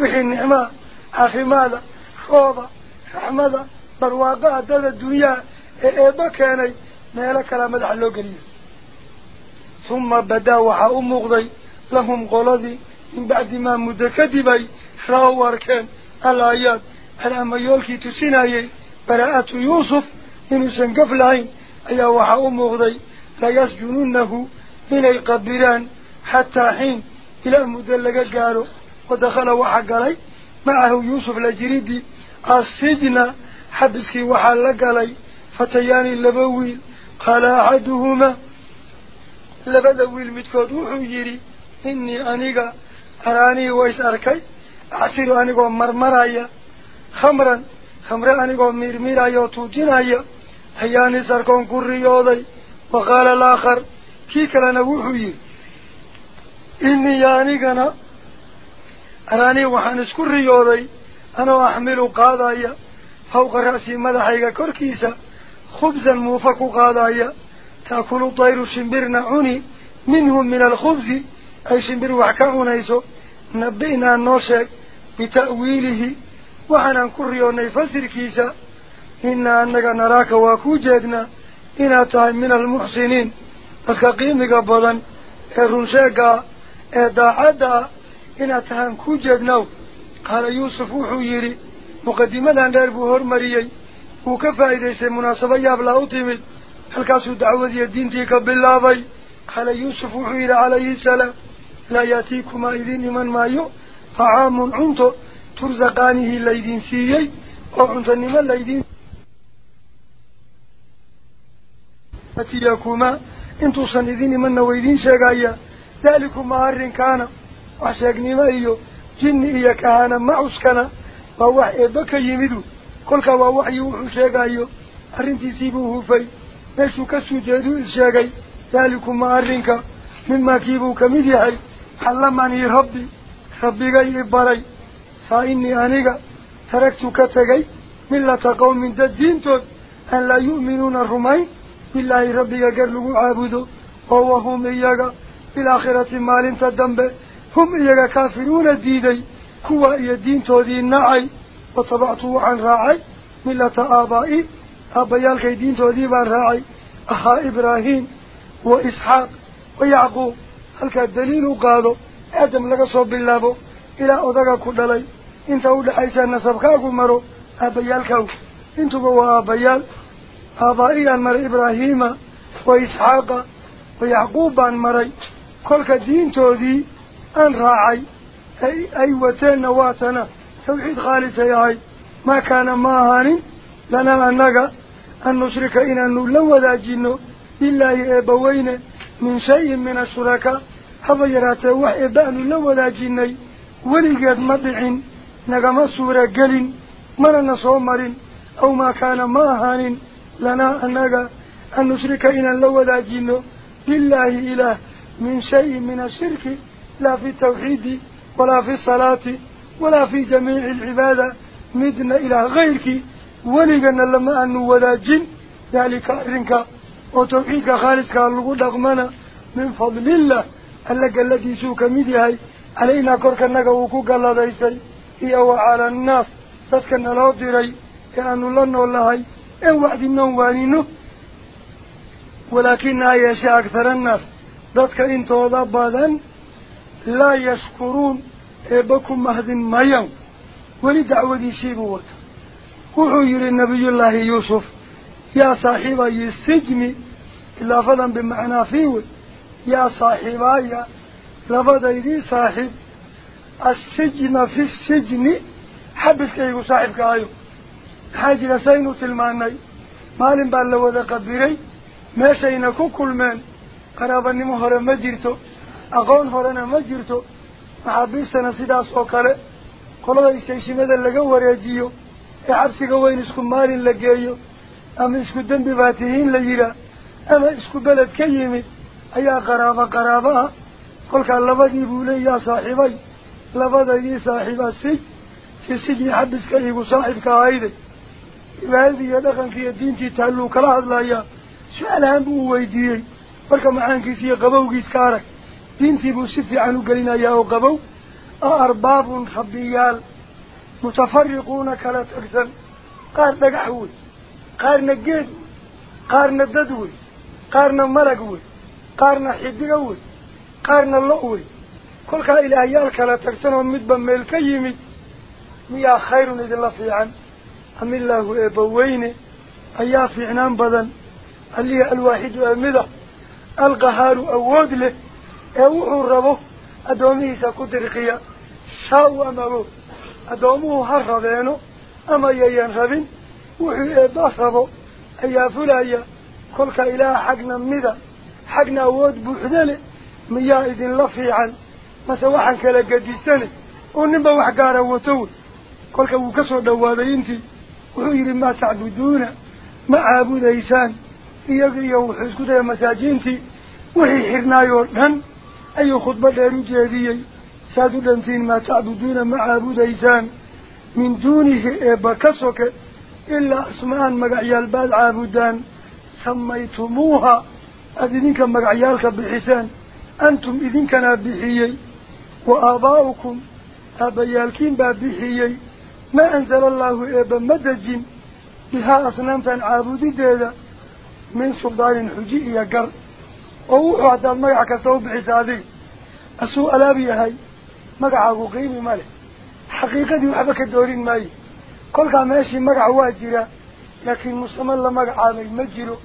S2: بحي النعمة حخمالة خوضة حمدة برواقة دل الدنيا إيبا كاني مالا كلامة حلو قريب ثم بدا وحا أمغضي لهم قلدي من بعد ما مدكدبي خاور كان الآيات على ما يولكي تسيناي براءة يوسف inay qabiraan xataa xiin ilaa muddo laga gaaro wadakhala waxaa galay macahu yuusuf la jiridii assijna xabiskii waxaa la galay fatayaani laba wiil qaala axaduhumaa labada wiil midkood wuxuu yidhi innii aniga araanii ways arkay acsiru anigoo marmaraya khamran khamre anigoo miirmiiraya oo tuujinaya هياني ساركون كوري يوضي فقال الآخر كي كلا نبوحي إني ياني كنا أراني وحانس كوري يوضي أنا أحمل قاضايا فوق رأسي ملحيك كوركيسا خبزا موفق قاضايا تأكل طير شمبر نعوني منهم من الخبز أي شمبر وحكاون يسو نبينا النوشك بتأويله وحنا كوري يوضي فسر كيسا annaga naraaka waa kuu jeednaa inaad tahay min almuxsiniin dadka qiimiga badan ee runsheegga ah ee daacadda ah inaad tahaan kuu jeednaaw qaala yuusuf wuxuu yidhi muqadimadan dheer buu hormariyey wuu ka faa'iidaystay munaasabo yaablaa u timid halkaasuu dacwadiiyo diintii ka bilaabay qaala yuusuf wuxuu yidhi calayhi salaam laa yaatiikumaa idiin iman maayo طacaamun cunto tursaqaanihi laydin siiyey oo cuntonimo laydin atiyakumaa intuusan idin imanna waydiin sheegaya daalikumaa arrinkaana wax sheegnimo iyo jinni iyo kahana macuskana waa wax eebba ka yimidu kolkaa waa waxyi wuxuu sheegayo arrintiisiibuu hufay meeshuu ka suu jeeduu is-sheegay daalikumaa arrinka mimaa kiibuu kamid yahay callamanii rabbi rabbigay i baray saa بالله ربك قرلوا عابدوا ووهم إياك بالآخرة مال تدنب هم إياك كافرون ديدي كوا إيا الدين تودين نعي وطبعتوا عن راعي ملة آبائي أبيالك الدين توديب عن راعي أخا إبراهيم وإسحاق ويعقوب هل كالدليل قادوا أدم لك صوب الله إلى أدقى كدلي انتهوا لحيسان نصبكاكم مرو أبيالكو انتهوا أبيالكو aabaa-iyaan maray ibraahiima wa isxaaqa wa yacquub baan maray kolka diintoodii aan raacay ay wateenna waatana tawxiid khaalisay ahayd maa kaana ma ahaanin lanaa annaga an nushrika inaanu la wadaajino bilaahi eebbaweyne min shayin min ashurakaa haba yaraatee wax eebba aanu la wadaajinay weligeed ma dhicin nagama suura gelin manana soo marin لنا أنك أن نشرك إنا لو داجينو بالله إله. من شيء من الشرك. لا في التوحيد ولا في الصلاة ولا في جميع العبادة. مدنا إلى غيرك. ولقنا لما أن نوداجين ذلك أرنك وتوحيدك خالصك. اللقود أغمانا من فضل الله. ألك الذي سوك مديهاي. علينا كورك أنك وكوك الله دايسي هي وعلى الناس. فسكن الله ديري كأن الله نولهاي أي واحد منهم وانينه ولكن أيش أكثر الناس. ذاتك إن توضب لا يشكرون إبكم مهد ميم ولدعوة شيبوت. وحير النبي الله يوسف. يا صاحبي السجن إلا فضا بمعنى فيه يا صاحبي لفضا إذي صاحب. السجن في السجن. حبس كيه صاحبك أيوه. Wada qabiray meeshayna ku kulmeen qaraabanimo hore ma jirto aqoon horena ma jirto maxaabiistana sidaas oo kale qolada istayshimada laga wareejiyo ee xabsiga weyn isku maalin la geeyo ama isku dembi baa tihiin la yihaa ama isku beled ka yimid ayaa qaraabo qaraabo ah kolkaa labadii buu leeyaha saaxiibay labadaydii saaxiiba sij fi sijni xabiska igu saaxiibka ahayday ahaan buu u weydiiyey marka macaankiisa iyo qabowgiis ka arag diintii buu si fiican u gelinayaa oo qabow a arbaabun rabbiyaal mutafariquuna kala tagsan qaar dhagax wey qaarna geed wey qaarna dad wey qaarna malag wey qaarna xidiga wey qaarna lo' wey kolkaa ilaahyaal kala tagsan oo midba meel ka yimid miyaa khayrun idinla fiican am illaahu eebbaweyne ayaa fiicnaan badan alihi alwaaxidu ee mida alqahaaru awood leh ee wuxuu rabo addoomihiisa ku dirqiya shaa-u ama awood addoomuhu ha rabeeno ama yayan rabin wuxuu eebba rabo ayaa fulaya kolka ilaah xagna mida xagna awood buuxda leh miyaa idinla fiican mase waxaan kala gedisane وحير ما تعبدون ما عابد إيسان إيقيا وحسكو دا مساجينتي. وحي حرنا يوردن أي خطبة دارو جهديي سادو دانتين ما تعبدون ما عابد إيسان من دونه إبا كسوك إلا أسمان مقعيال بال عابدان. سميتموها. أذنك مقعيالك بحسان. أنتم إذنك نابحيي وآباؤكم أبيالكين بابحيي ما أنزل الله إبا مدج بها أصنامتا عابدي ديدا من سلطان حجي يقر ووحو حتى المقع كستوب حسادي أسوء لابي هاي مقع قيمي ماله حقيقة وحبك الدورين ماي. كل ماشي مقع واجرة. لكن مسلم الله مقع عامل مجره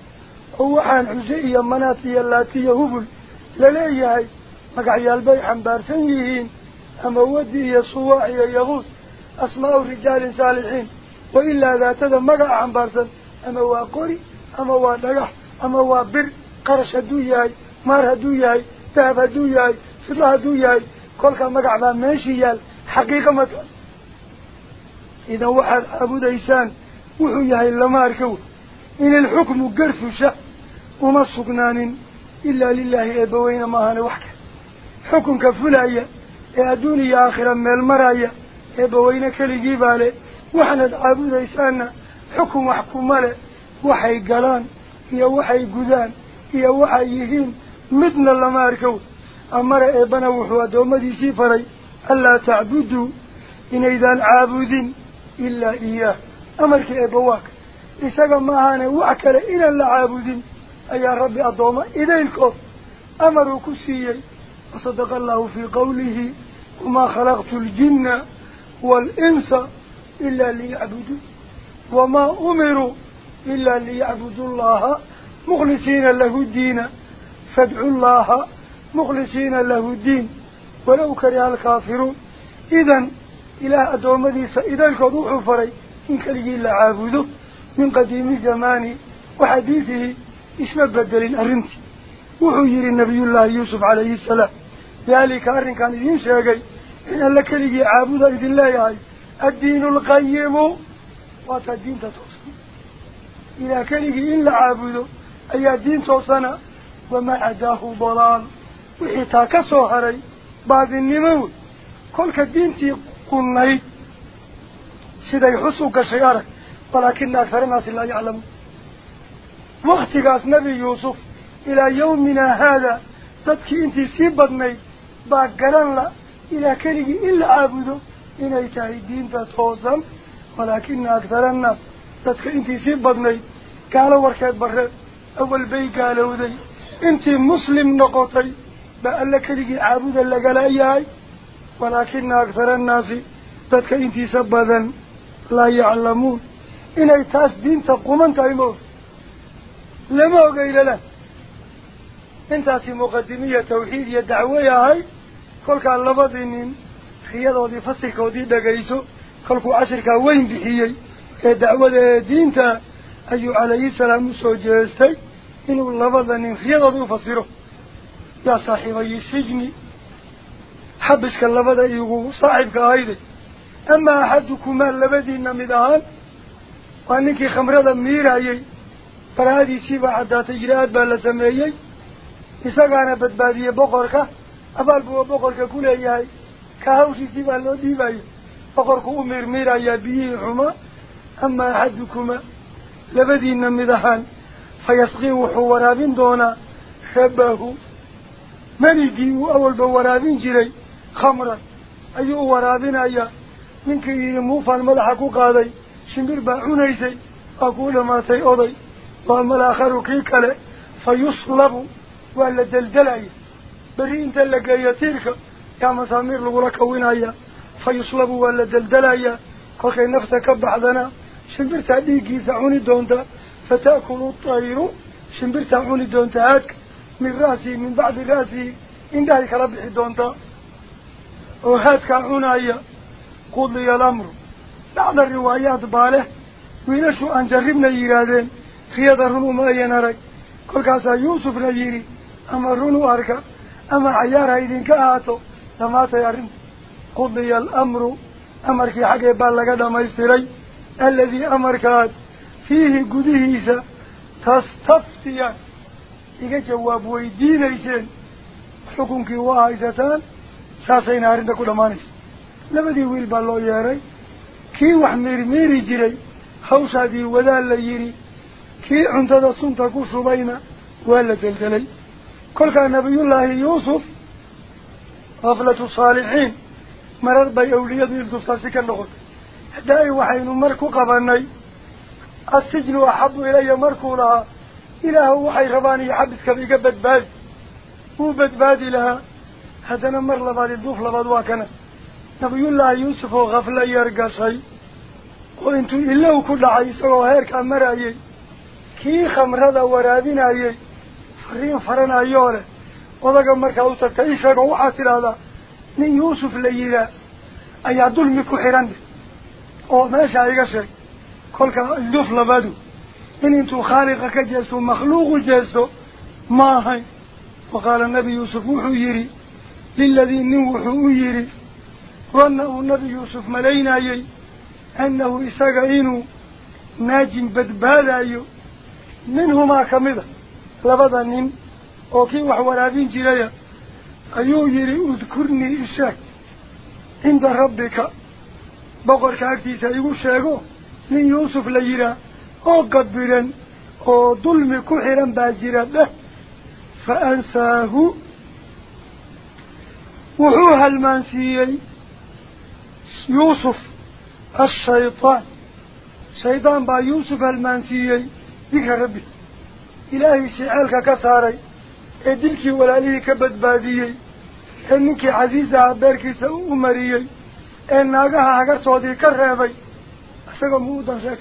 S2: هو حان حزئية مناطية اللاتية هبل لليه هاي مقع يالبي حنبار سنيهين أما ودي يصواعي يغوث. أسماء رجال صالحين. وإلا ذات ذا مقع حنبارسن أما واقوري أما وادقح أما وابر قرش هدو مار هدو ياي ذهب فضل هدو كل كان مقع ما ماشي يال حقيقة مثلا إذا واحد أبو ديسان وحو ياي لما إن الحكم قرف شأ وما سقنان إلا لله إبوين ما هنا وحكا حكم كفلايا يا دوني آخرا من المرايا إبوين كلي جيبالي وحنا عبود إيسانا حكم وحكم ماله وحي قلان. هي وحي قدان. هي وحي يهين. مثل لما أركو. أمر إبنا وحوى دومدي سيفري. ألا تعبدوا إن إذا عابدين. إلا إياه. أمرك إبواك إساق معانا وعكلا إلى العابدين أي ربي أضوما إليكم أمروا كسيي. وصدق الله في قوله. وما خلقت الجن والإنس إلا ليعبدوا وما أمروا إلا ليعبدوا الله مخلصين له الدين. فادعوا الله مخلصين له الدين. ولو كره الكافرون. إذن إلى أدوم ديس إذا الكضوح فري. إن كلي إلا عابده. من قديم الزمان وحديثه اسم بدل الأرنت. وحير النبي الله يوسف عليه السلام. ذلك أرن كان يدين شاقي إن لك لي عابد إذن الله الدين القيم. واتا الدين تتوصل إذا كان إلا عابده أي الدين توصنا. وما عداه ضلال. وحيتا كسوهري بعد النمو. كل كالدين قلناي سيدا يحسوا كشيارك ولكن أكثر الناس لا يعلم. وقتقاس نبي يوسف. إلى يومنا هذا. تدكي انتي سيبضني باقران لا. إلى كله إلا عابده إنا يتاهي دين تتوزن ولكن أكثر الناس. تدكي إنتي سيبضني قالوا وركات برد أول بي قالوا ذي. إنتي مسلم نقطي. بأن لكله عابده لقلا إياي ولكن أكثر الناس. تدكي إنتي سبضا لا يعلمون. إنا يتاس دين تقومن تايموه لما قيل له. انت في مقدمية توحيد يدعوية هاي. كل كان لبضين خيادة دي فصلك ودي دقيسو كل كو عشرك وين بحيي يدعوة دينتا أيو عليه السلام سوجيستي إنه لبضين خيادة دي فصيره يا صاحبي السجن حبسك اللبضة يقول صاحبك هايدي أما أحدكما لبدين مدهان وأنك خمرة faraadiisii baa caddaatay jiraad baa la sameeyey isagaana badbaadiyey boqorka abaal buwa boqorka ku leeyahay ka hawshiisii baa loo dhiibayay boqorku u miirmiirayaa biyihii xumaa amaa axadukuma labadiina mid ahaan fayasqii wuxuu waraabin doonaa shabahu meligii uu awalba waraabin jiray khamran ayuu u waraabinayaa ninkii yidhi muufaan madaxa ku qaaday shimbir baa cunaysay waa kuu dhamaatay oday وأما الآخر كيكالي فيصلب ولا دلدلعي بري انت لقى يتيرك يا مسامير لغلك وينايا. فيصلب ولا دلدلعي كوكي نفسك بعضنا شنبرت عديقي سعوني دونتا. فتأكل الطير. شنبرت عوني دونتا. هاك. من رأسي من بعد رأسي. إن ذلك ربحي دونتا. وهاتك عنايا قضي الأمر. بعض الروايات باله. وينشو أن جربنا يرادين ayan arag kolkaasaa yuusufna yidhi ama run u arka ama cayaar ha idinka ahaato dhamaatay arrinta qudiya alamru amarkii xaggee baa laga dhamaystiray aladii amarkaad fiihi gudihiisa tastaftiyaan iga jawaab weydiinayseen xukunkii waa haysataan saasayna arrinta ku dhammaanaysa labadii wiil baa loo yeeray kii wax miirmiiri jiray hawshaadii wadaal la yidhi kii cuntada sunta ku shubayna waa la deldelay كل كان نبي الله يوسف غفلة الصالحين. مرض بي أولياء الدفتاسك اللغة داي وحين مركو قباني. السجن أحب إلي مركو لها إله وحي غباني يحبس كبيك بدباد وبد بدباد لها هذا نمر لبال الدوف لبادواكنا نبي الله يوسف غفلة يرقصي. وإنتو إلا وكل عيسى وهير كان مرأي كي خمر هذا ورادين عيسى fariin faranayoo leh odaga markaa u tagta isagoo waxaad tidhaahdaa nin yuusuf la yihaa ayaa dulmi ku xidhan oo meeshaa iga sheeg kolkaa ilduuf labadu in intuu khaaliqa ka jeesto makhluuqu jeesto ma ahayn waqaala nabi yuusuf wuxuu yidhi liladii nin wuxuu u yidhi ظن النبي يوسف مليناي أنه إساق إنو ناجم بدبالايو منهما كمذا لبدا نين وكي وحورابين جرايا أيو يري اذكرني إساق عند ربك بقر كاكتي سيقو شاقو من يوسف ليرا أو قدبرا أو ظلم كحرا باجرا له فأنساه يوسف يوسف إلهي سعالك كساري إدلكي ولاليه كبدباديي إنك عزيزة باركي سأمريي إناقها هكرتودي كرهبي أساقا مودا شاك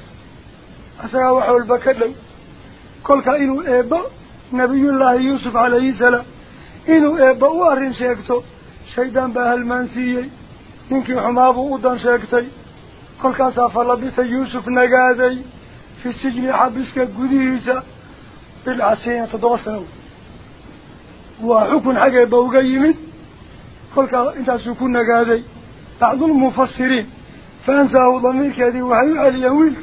S2: أساقا وحول بكرلو كلك إنو إيبا نبي الله يوسف عليه السلام. إنو إيبا وارن شاكتو شيطان با المانسيي ninkii xumaabuu u dan sheegtay kolkaasaa falabitay yuusuf nagaaday fi sijni xabiska gudihiisa بالعسين تدوسنوا وحكم حاجة بوجيمت كل كأنت سكون جادي بعض المفسرين فانزاه ضميرك هذه وهي علي ويلك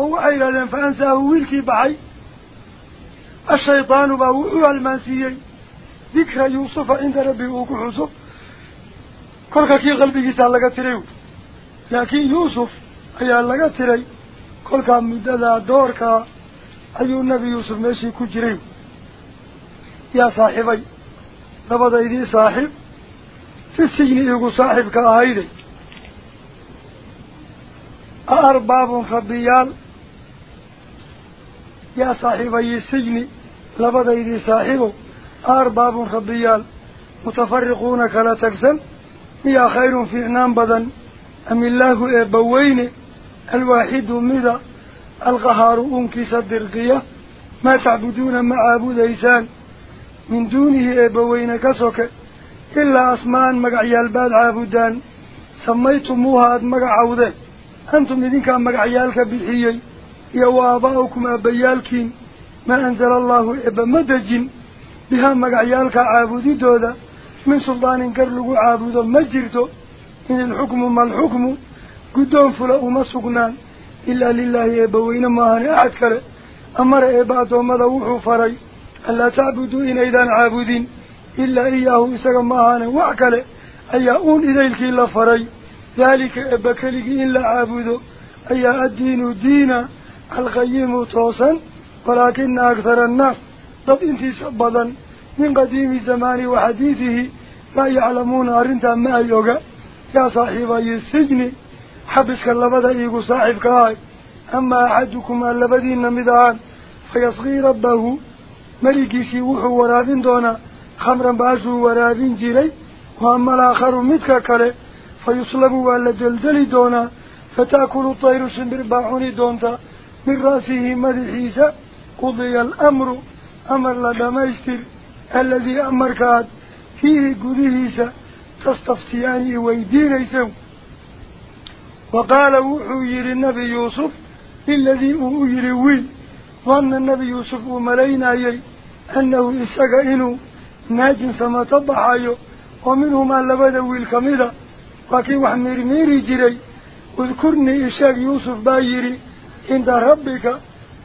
S2: هو عيلا فانزاه ويلك بعي. الشيطان بهو المنسيي. ذكر يوسف عند ربي وكحوسف كل كي قلبي يسال لك تريو. لكن يوسف ايا لك تري. كل كام دادا أيو النبي يوسف ماشي كجري. يا صاحبي نبض إيدي صاحب في السجن يقول صاحب كأهيدي أرباب خبيال. يا صاحبي السجن لبض إيدي صاحبه. أرباب خبيال. متفرقون كلا تكسل يا خير في عنام بدن. أم الله أبوين الواحد مذا؟ القهار أنكس الدرقية ما تعبدون ما عابد إيسان من دونه إبوين كسوك إلا أسمان مقعي الباد عابودان سميتموها هذا مقعودة أنتم الذين كان مقعيالك بالحيي يو أباؤكم أبيالكين ما أنزل الله إبا مدج بها مقعيالك عابودي دودا من سلطان كرلق عابد مجرته إن الحكم ما الحكم قدون فلأ مسقنان ما إلا لله يبوين ما هن أحد كره. أمر إباد ومضوح فري. ألا تعبدوا إن إذا عابدين. إلا إياه إسق ما هن وعكله أياؤون إليك إلا فري. ذلك إبكلك إلا عابدوا أي الدين دين. القيم توسا ولكن أكثر الناس. ضد إنتي سبضا من قديم زمان وحديثه. لا يعلمون أرنتا حبسك اللبدا إيقو صاحب كاي أما أحدكم اللبدين مدعان فيصغي ربه. ملكيسي وحو ورابين دونا خمرا باشو ورابين جيري. وأما الآخر متك كالي فيصلب ولا دلدل دونا. فتأكل الطير سنبر باحوني دونتا. من رأسه مدحيسا قضي الأمر. أمر لدميستر الذي أمركات فيه قدهيسا تستفتياني ويدين يسو وقال وحير النبي يوسف الذي أهير وين ظن النبي يوسف وملينا يي. أنه إساق إنو ناج سما تضحايو ومنهما لبدا ويل كميدا. وكي وحمير ميري جري اذكرني إشاك يوسف بايري عند ربك.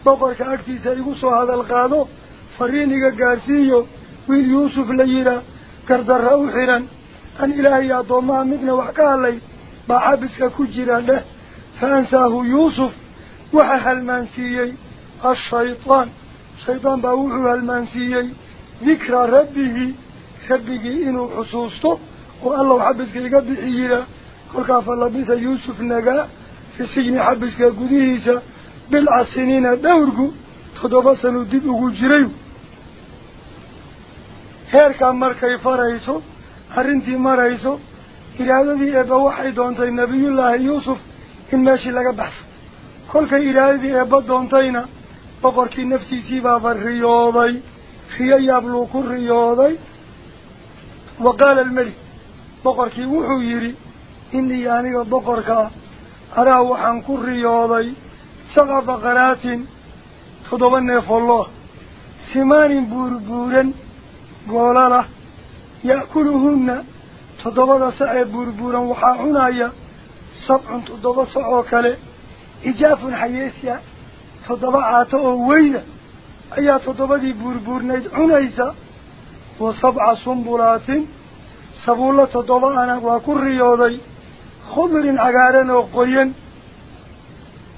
S2: بقرك أكتي سيقصوا هذا القادو. فرينيك قارسيو ويل يوسف ليرا. كردر روحنا أن إلهي أضوما مدنا وحكالي بحبسك كجرا له فأنساه يوسف وحا المانسيي الشيطان. شيطان باوحو المانسيي ذكرى ربه. ربه إنه حصوصته والله حبسك يقبحينا كل كافة لبيث يوسف نقا في سجن حبسك قديسة. بالعسنين دورقو تدبسنو دبقو جريو. heerkaa markay farayso arrintii marayso إرادتي أبا وحي دونتي نبي الله يوسف إن ماشي لك بحث كلك إرادتي أبا دونتينا بقرك نفسي سباب الرياضي خيا يبلوك الرياضي وقال الملك بقرك وحويري إني يعني بقرك أرى وحنك الرياضي سبع بقرات تضبن فالله سمان بوربورا قول الله يأكلهن sac oo kale ijaafun xayeesya toddoba caato oo weyda ayaa toddobadii buurbuurnayd cunaysa wa sabca sumbulaatin sabuullo toddoba ana waa ku riyooday khudrin cagaaran oo qoyan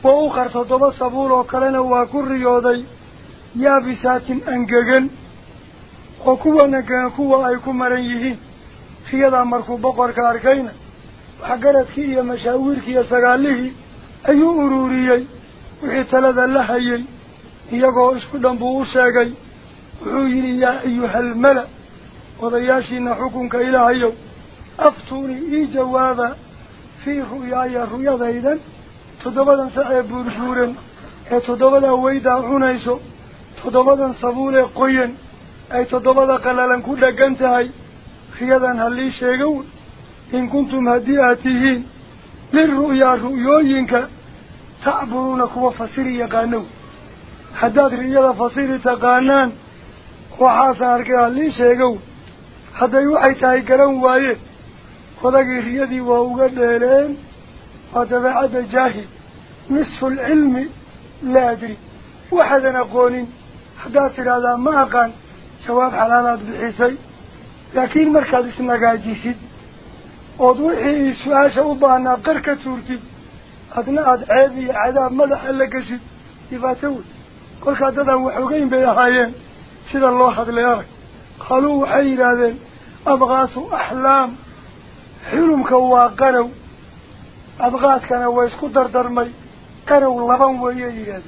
S2: wa uqar toddoba sabuul oo kalena waa ku riyooday yaabisaatin angegan oo kuwana keen kuwa ay ku maran yihiin mashaawiirkii iyo sagaalihii ayuu ururiyey wixii talada la hayay iyagoo isku dhan buu u sheegay wuxuu yidhi yaa ayuhalmala odayaashiina xukunka ilaahayow aftuunii ii jawaaba fii ru'yaaya ru'yadaydan toddobadan sac ee buurbuuran ee toddobadaa weydaa cunayso toddobadan sabuul ee qoyan ay toddobada qalalan ku dheggan tahay وحيذا هلي شيقون إن كنتم هديئتهين للرؤيا رؤيوينك تعبرونك وفصيري قانو حداد رؤيا فصيري تقانان وحاسا هركي هلي شيقون حدا يوحي تايقران وايه ولقي ريدي ووغد ليلين وتبعد جاهي نصف العلم لا أدري وحدنا قولين حداثر هذا ما كان شواب حلالات بحيسي لكن مركز النجاجيسد أضوحي إيه سواش وبانا قركة تورتي. أدنى أد عادي عذاب ملح لك جد يفاتون كل هذا هو حقين بيهايين. سيد الله حد ليارك قالوا حير هذين أبغاثوا أحلام. حلم كوا قنو أبغاث كانوا ويسكو دردر مي قنو لغن ويهير هذين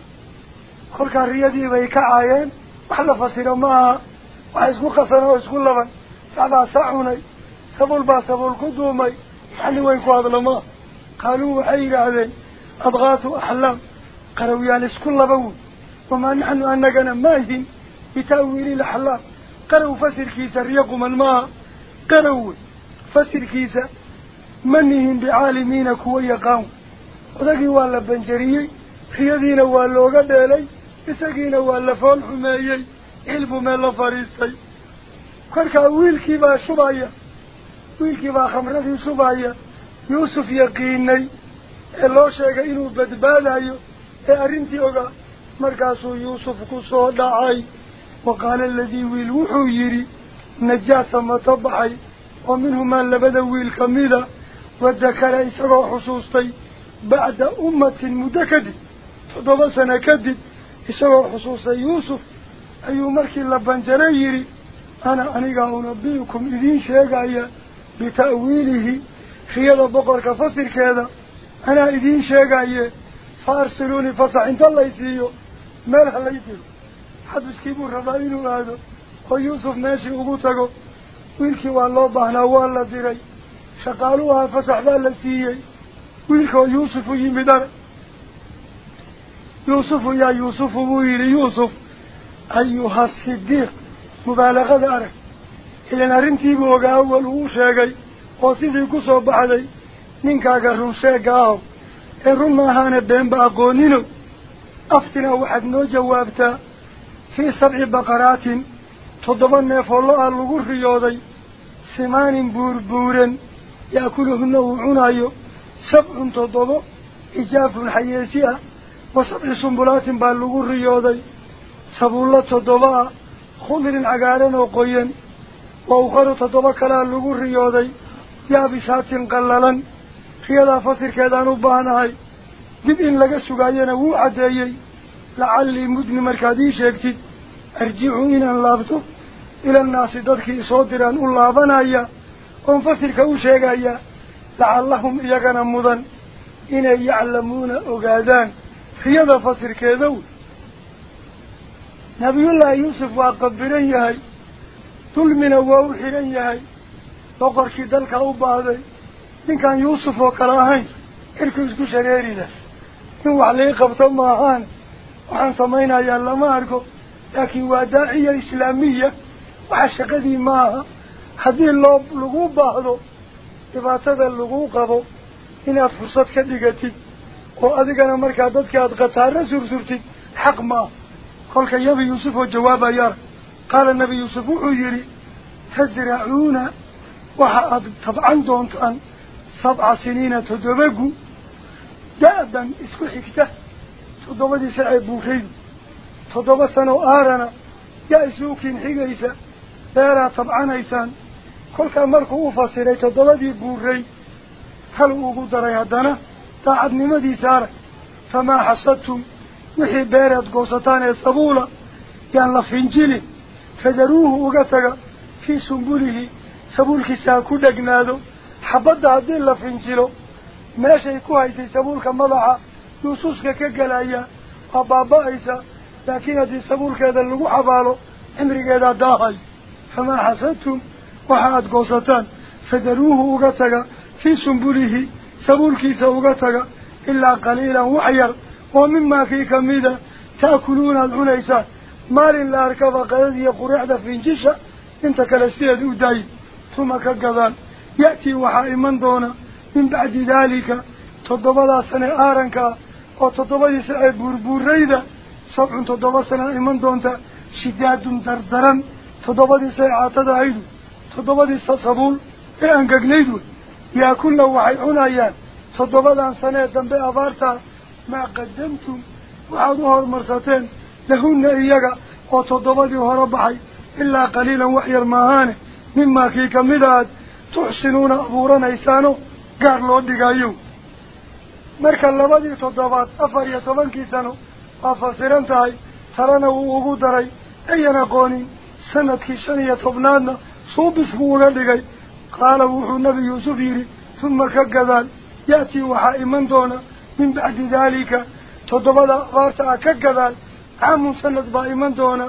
S2: كل هذا ريدي بيكا عايين أحلى فصيرا ما. ويسكو كفنو ويسكو لغن سبع سعوني سبول با سبول قدومي حلو ويكواد لما؟ قالوا حير هذين أضغاثوا أحلام قالوا يالس كل بول وما نحن أننا ماهدين بتأويل الأحلام. قالوا فسر كيسا ريقوا من ما؟ قالوا فسر كيسا منهم بعالمين كوية قاموا وذلك هو البنجريي خياذين هو اللوغة دالي إساقين هو اللفان حمايي علبوا ما اللفاريسي ee loo sheegay inuu badbaadayo ee arrintii ogaa markaasuu yuusuf ku soo dhacay wa qaala aladii wiil wuxuu yidhi najaasa mata baxay oo minhumaa labada wiil kamida wadakara isagoo xusuustay bacda ummatin muddo kadib toddoba sano kadib isagoo xusuustay yuusuf ayuu markii la banjaray yidhi أنا أنيقى أنبيكم إذين شيقايا بتأويله خيال البقر كفصل كذا. أنا إذين شيقايا فأرسلوني فصح انت الله يسيئو. مالها الله يسيئو. حد بسكيبو الربائين ورادو ويوسف ماشي وقوتاكو ويلكي والله بحنا والله ديري. شقالوها فصح بالله سيئي. ويلكو يوسف يمدر يوسف يا يوسف ويلي يوسف. أيها الصديق. Oo sidii ku soo baxday ninkaaga run sheega aho ee run maahaana beenba aqoonino aftina waxaad noo jawaabtaa fii sabci baqaraatin toddoba neef oo lo-a lagu riyooday simaanin buurbuuran yaakuluhuna uu cunaayo sabcun toddobo ijaafun xayeesi ah wa sabci sumbulaatin baa lagu riyooday sabuullo toddoba ah khudrin cagaaran oo qoyan wa ukharu toddoba kalea lagu riyooday yaabisaatin qallalan riyadaa fasirkeedaan u baahnahay dib in laga sugaayana wuu caddeeyey lacallii mudni markaad ii sheegtid arjicu inaan laabto ilannaasi dadkii isoo diraan u laabanaya oon fasirka u sheegaya lacallahum iyagana mudan inay yaclamuuna ogaadaan riyada fasirkeeda wey نبي الله يوسف وقبرين يهي تلمنا ووحرين يهي بقر شدالك أوبا هذي إن كان يوسف وقراهين إركو اسكو شريري نو عليه قبطان ماهان وحان سمينا يالا ماركو لكن وداعية إسلامية وحشق دي ماها. حدي الله بلغو باهدو إباتة اللغو قبو. إن أفرصتك ديكتي وأذيك أنا مركادتك أدغتار سرسرتي حق ماهو kolka nebi yuusuf oo jawaabaya arag qaala nebi yuusuf wuxuu yidhi tasracuuna waxa aada tabcan doontaan sabca siniina toddobagu da-dan isku xigta toddobadii sacee buuraydu toddoba sano aarana yaa isuukiin xigaysa beeraad tabcanaysaan kolkaa markuu u fasiray toddobadii buuray hal ugu daray haddana daacadnimadiisa arag famaa xasadtum finjilin fadaruuhu uga taga fii sumbulihi sabuulkiisa ha ku dhegnaado xabadda haddii la finjilo meeshay ku haysay sabuulka madaxa yuususka ka gelaya waa baaba-aysa laakiin haddii sabuulkeeda lagu xabaalo cimrigeedaa daahay famaa xasadtum waxa aada goosataan fadaruuhu uga taga fii sumbulihi sabuulkiisa uga taga ilaa qaliilan wax yar ومما في كميدة تأكلون العنيسة. مال الأركض قدد يقول ذا في انجشة انت كالسياد اوداي ثم كالقضان يأتي وحائي من دونا من بعد ذلك. تضبلا سنة آرنكا وتضبلا سنة بربور ريدا سبع تضبلا سنة من دونتا شداد دردرا تضبلا سنة عاتدا عيدو تضبلا سنة صبول ايان ققليدو يأكل لو وحائي عنايا. تضبلا سنة دنبئة بارتا ilaa qaliilan wax yar maahaane mimaa kii kamid aad tuxsinuuna abuuranaysaano gaar loo dhigayo marka labadii toddobaad afar iyo tobankii sano waa fasiran tahay talena wuu ugu daray ayan aqoonin sanadkii shan iyo tobnaadna suubis buu uga dhigay qaala wuxuu nebi yuusuf yidhi tuma ka gadaal ya'tii waxaa iman doona ah iman doona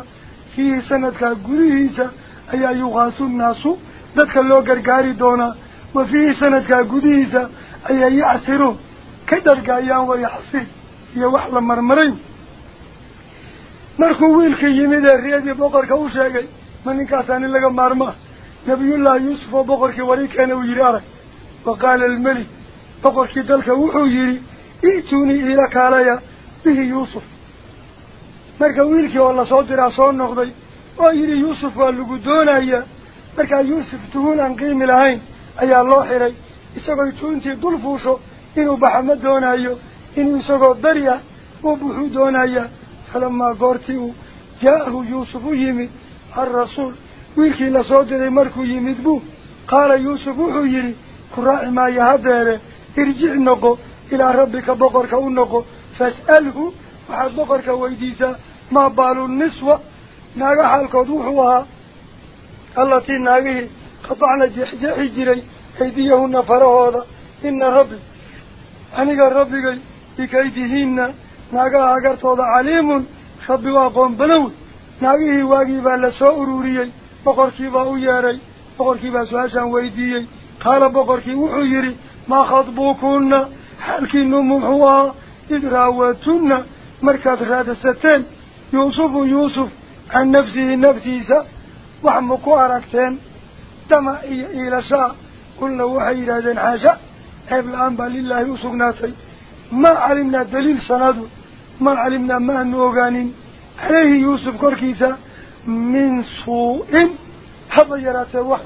S2: fiihi sanadkaa gudihiisa ayaa yuqaasu nnaasu dadka loo gargaari doonaa wa fiihi sanadkaa gudihiisa ayaa yacsiruun ka dhargaayaan way xasiir iyo wax la marmaray markuu wiilkii yimid ee riyadii boqorka u sheegay ma ninkaasaa nin laga maarmaa nabiyullaahi yuusuf oo boqorkii wari keena uu yidhi arag wa qaala almelik boqorkii dalka wuxuu yidhi oo lasoo diraa soo noqday oo yidhi yuusuf waa lagu doonayaa markaa yuusuf tuhuun aan qiimi lahayn ayaa loo xiray isagoo tuuntii dul fuusho inuu baxa ma doonayo inuu isagoo beri ah uu buxuu doonayaa falamaa goortii uu jaa-ahu yuusuf u yimid alrasuul wiilkii lasoo diray markuu yimid buu qaala yuusuf wuxuu yidhi ku raaci maayo hadeere irjic noqo u noqo fas'alhu waxaad boqorka weydiisaa maa baalu niswa naaga xaalkood wuxuu ahaa allatii naagihii qatacna jeexjeexi jiray aydiyahuna farahooda ina rabbi aniga rabbigay bikaydihiinna naagaha hagartooda caliimun rabbi waa qoon balow naagihii waagii baa la soo ururiyey boqorkiibaa u yeedhay boqorkiibaa su-aashaan weydiiyey qaala boqorkii wuxuu yidhi maa khadbuukunna xaalkiinu muxuu ahaa id raawatunna markaad raadsateen yuusufu yuusuf can nafsihi naftiisa wax ma ku aragteen damac iyo iilashaa qulna waxay yidhaahdeen xaasha ceeb la-aan baa lilaahi u sugnaatay maa calimnaa daliil sanadu maa calimnaa ma aanu ogaanin caleyhi yuusuf korkiisa min suu-in haba yaraatee wax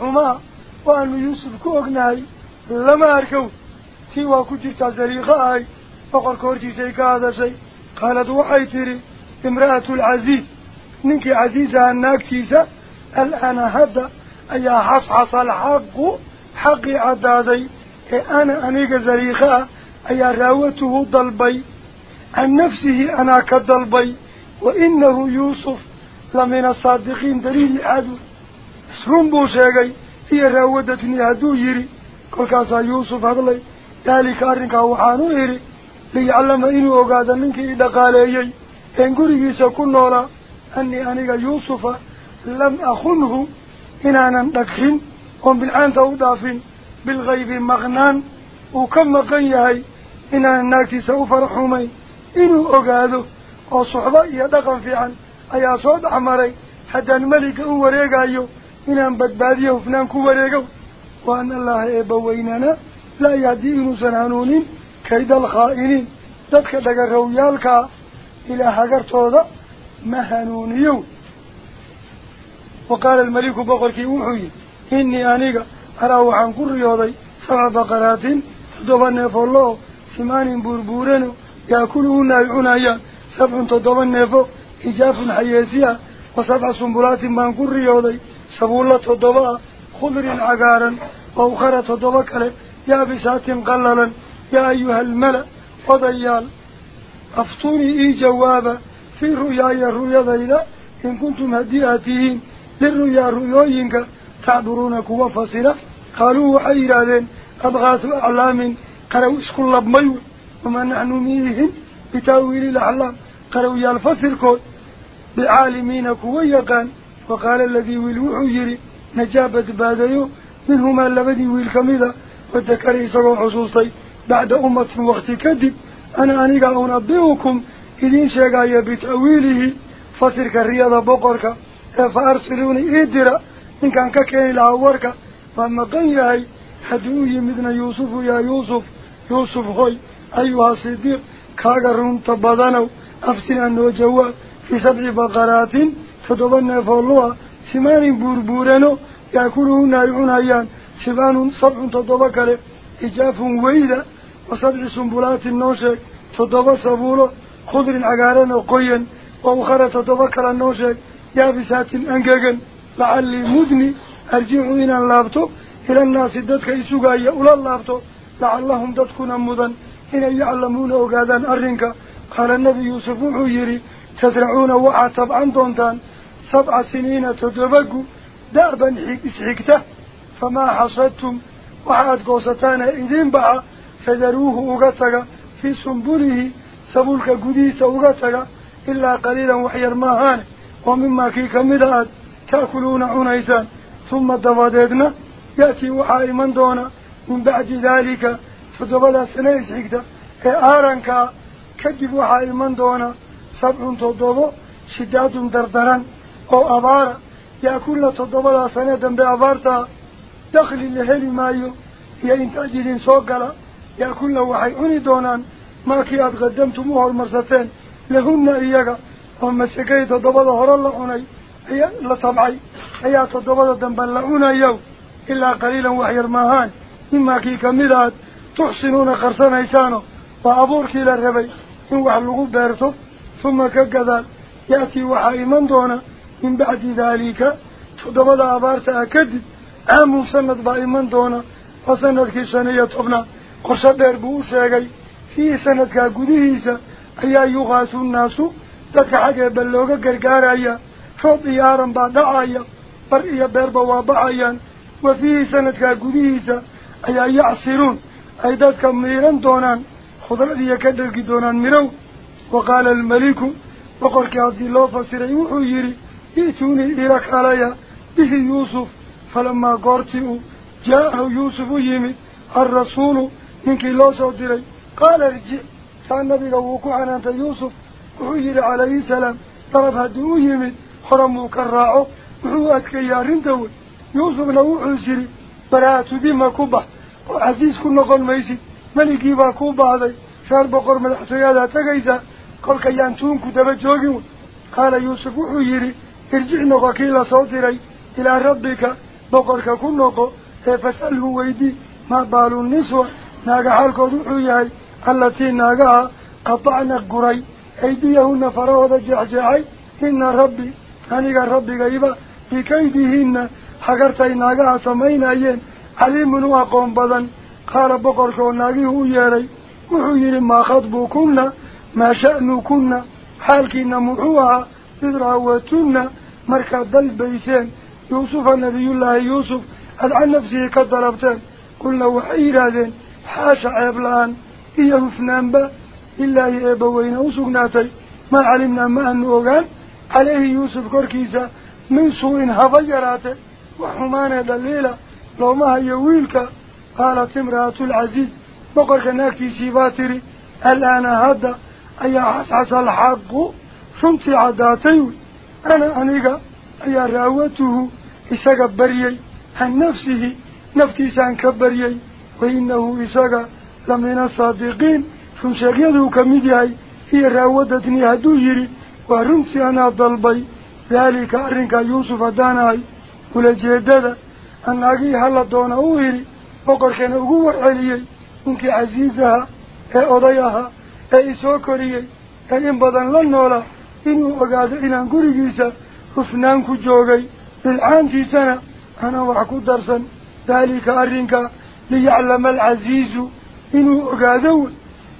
S2: كي واكو جرتا زريقة آي فقال سي كهذا سي. قالت وحي تري امرأة العزيز. ننكي عزيزة انك تيسا. الآن هذا أيا حصحص الحق حقي عدادي. اي أنا انيك زريقة أيا راوته ضلبي عن نفسه أنا كضلبي وإنه يوسف لمن الصادقين دليل عدو. سرنبو سيقاي هي راودتني هدو يري. كل كاسا يوسف هذا waxaan u idhi liyaclama inuu ogaado ninkii i dhaqaaleeyey een gurigiisa ku noolaa annii aniga yuusufa lam akunhu inaanan dhagrin oon bilcaanta u dhaafin bilgaybi maqnaan uu ka maqan yahay inaanan naagtiisa u faraxumayn inuu ogaado oo suxbo iyo dhaqan fiican ayaa soo dhexmaray haddaan meliga u wareegayo inaan badbaadiyo hufnaan ku wareego wa an allaha eebbaweynana لا يدين سنانون كيد الخائنين. تدك دك الرويالك إلى حقر طوضة مهنونيو. وقال الملك بقركي وحوي إني آنيك أراوح عن كل رياضي سبع بقرات تدبن في الله سمان بربورن يأكلون عنايا سبع تدبن في إجاف حياسيا وسبع سنبلات من كل رياضي سبولة تدبع خضر عقارا وأخرى تدبع كلب يا يابسات قللا يا أيها الملأ وضيال أفطوني إي جوابا في رؤيا الرؤيا ذيلا إن كنتم هديئتهم للرؤيا الرؤيوينك تعبرونك وفصلة قالوا حيرا ذين أبغاث أعلام قالوا اسكوا الله وما نحن ميهن بتأويل الأعلام. قالوا يا الفصل كود بعالمين كويقان وقال الذي ولوحو يري نجابت بادايو منهما اللبدي ويلكميذا وذكر إسقى حصوصي بعد أمة وقت كذب. أنا أنيقى أنبئكم إذن شقايا بتأويله. فصير كالرياضة بقرك. فأرسلوني إدرا. إن كان ككين لعورك فأما قنيهي حدوه مثل يوسف يا يوسف. يوسف هوي أيها صديق. كاقرون تبادانو أفسنا النوجوة في سبع بقرات تتبنى فالله سمان بوربورانو يأكلون نايعون أيان. Wa sabci sumbulaatin noo sheeg toddoba sabuulo khudrin cagaaran oo qoyan wa ukhara toddoba kale noo sheeg yaabisaatin angegan lacallii mudni arjicu inaan laabto ilannaasi dadka isugaya ula laabto lacallahum dadkuna mudan inay yaclamuuna ogaadaan arrinka qaala nebi yuusuf wuxuu yidhi tasracuuna waxaad tabcan doontaan sabca siniina toddobagu da'ban xig isxigta فما حصدتم. وحاد قوستان إذن بها فدروه أغتغ في سنبوله سبولك قديس أغتغ إلا قليلا وحير ماهان ومما كيك مدهد تأكلون عنيسان ثم الدفاديدنا يأتي وحاي من دون من بعد ذلك فدبال سنيس عقدة كآرنكا كدب وحاي من دون سبع تضبو شداد دردران. أو أبار يأكل تضبال سنة بأبارتها دخل لحلي مايو يا إنتاجين صقلا يا كل وحي أني دونان ما كياد قدمت مهر مرتين لهن أيجا أما سكيت ضبلا هرلا أني هي لا طبعي هي تضبلا دمبلا أني يو إلا قليلا وحي ماهان إما كي كمدات تحسنون خرسنا إيشانه وأبورك إلى الربي إن وحلقوا بارتو ثم كقذال يأتي وحي من دونا من بعد ذلك تضبط أبارت أكدد iman doona waa sanadkii shan iyo tobnaad qorsho dheer buu u sheegay fiihi sanadkaa gudihiisa ayaa yuqaasu nnaasu dadka xag eebba looga gargaaraya roob iyo aaran baa dhacaya bar iyo beerba waa baxayaan wa fiihi sanadkaa gudihiisa ayaa yacsiruun ay dadka miiran doonaan khudradiya ka dhergi doonaan mirow wa qaala almeliku boqorkii haddii loo fasiray wuxuu yidhi i'tuunii ila kalaya bihi yuusuf فلما قرتئ جاء يوسف يمي الرسول منك الله سودري قال رجع فالنبي وقوعا أنت يوسف. وحجر عليه السلام. طلب هدئو يمي حرموك الرعو وحو أتكيار دول يوسف نوحو سري برات ديما كوبا. وعزيز كنا قل ميسي. من يجيبا كوبا هذي شار بقر من الحسيادة تغيزا. قل كيان تونك تبجوغيون قال يوسف وحجر ارجع نغاكي الله سودري إلى ربك. Ku noqo ee fas'alhu weydii ما بال النسوة ناقا حالكو وحوياي التي ناقا قطعنا قري أيديهن فروض جعجعي إن ربي أنيق ربي غيبا بكيدهن حقرتي ناقا سمين أيين عليم وقوم بدن قال بقركو ناقيه ياري وحيري ما خطبكن ما شأنكن حالكنا محوها إذ راوتن مركز البيسين يوسف النبي الله يوسف هل عن نفسه كضربتان قلنا وحيرادين حاشا عبلان إيه فنان با إلا يبوين وسقناتي ما علمنا ما أنه عليه يوسف كوركيسا من سوء هفجراته وحمانا دليلا لو ما هي ويلك قالت امرأة العزيز بقرك ناكتي سيباتري الآن هذا أي حسحس الحق شمتي عداتي أنا أي راوته إساق بريي عن نفسه نفتي سان كبريي وإنه إساق لمن الصادقين شمشاق يدو كميدي هي راودتني هدو يري ورمتي أنا ضلبي ذلك أرنك يوسف داناي ولا جيدة أن أجي هلا دون أوهري وقر كان أقوى عليي إنك عزيزها أي وفنانك جوغي بالعام سنة أنا وحكو درسا ذلك أرنك ليعلم العزيز إنه أقادون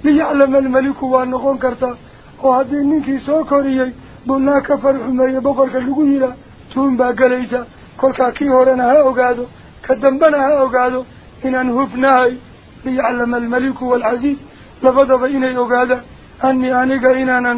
S2: ليعلم الملك وأنقون كرتا وهذه ننكي سوكريي بلنا كفر حمي بقرك اللقويلة تون باقليسا كل كي هورنا ها أقادو كدنبنا ها أقادو إن أنهفناي ليعلم الملك والعزيز لفضب إني أقادا أني أنيق إنانا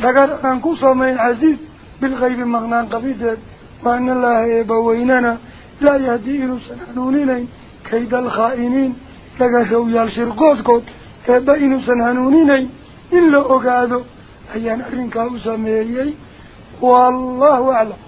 S2: لقد أنكو صمين عزيز بالغيب مغنان قبيدات وأن الله يبويننا لا يهدي إلو سنحنونين كيد الخائنين لقد شويال شرقوت قد يبا إلو سنحنونين إلا أقادو أيان أرنكا أسميي والله أعلم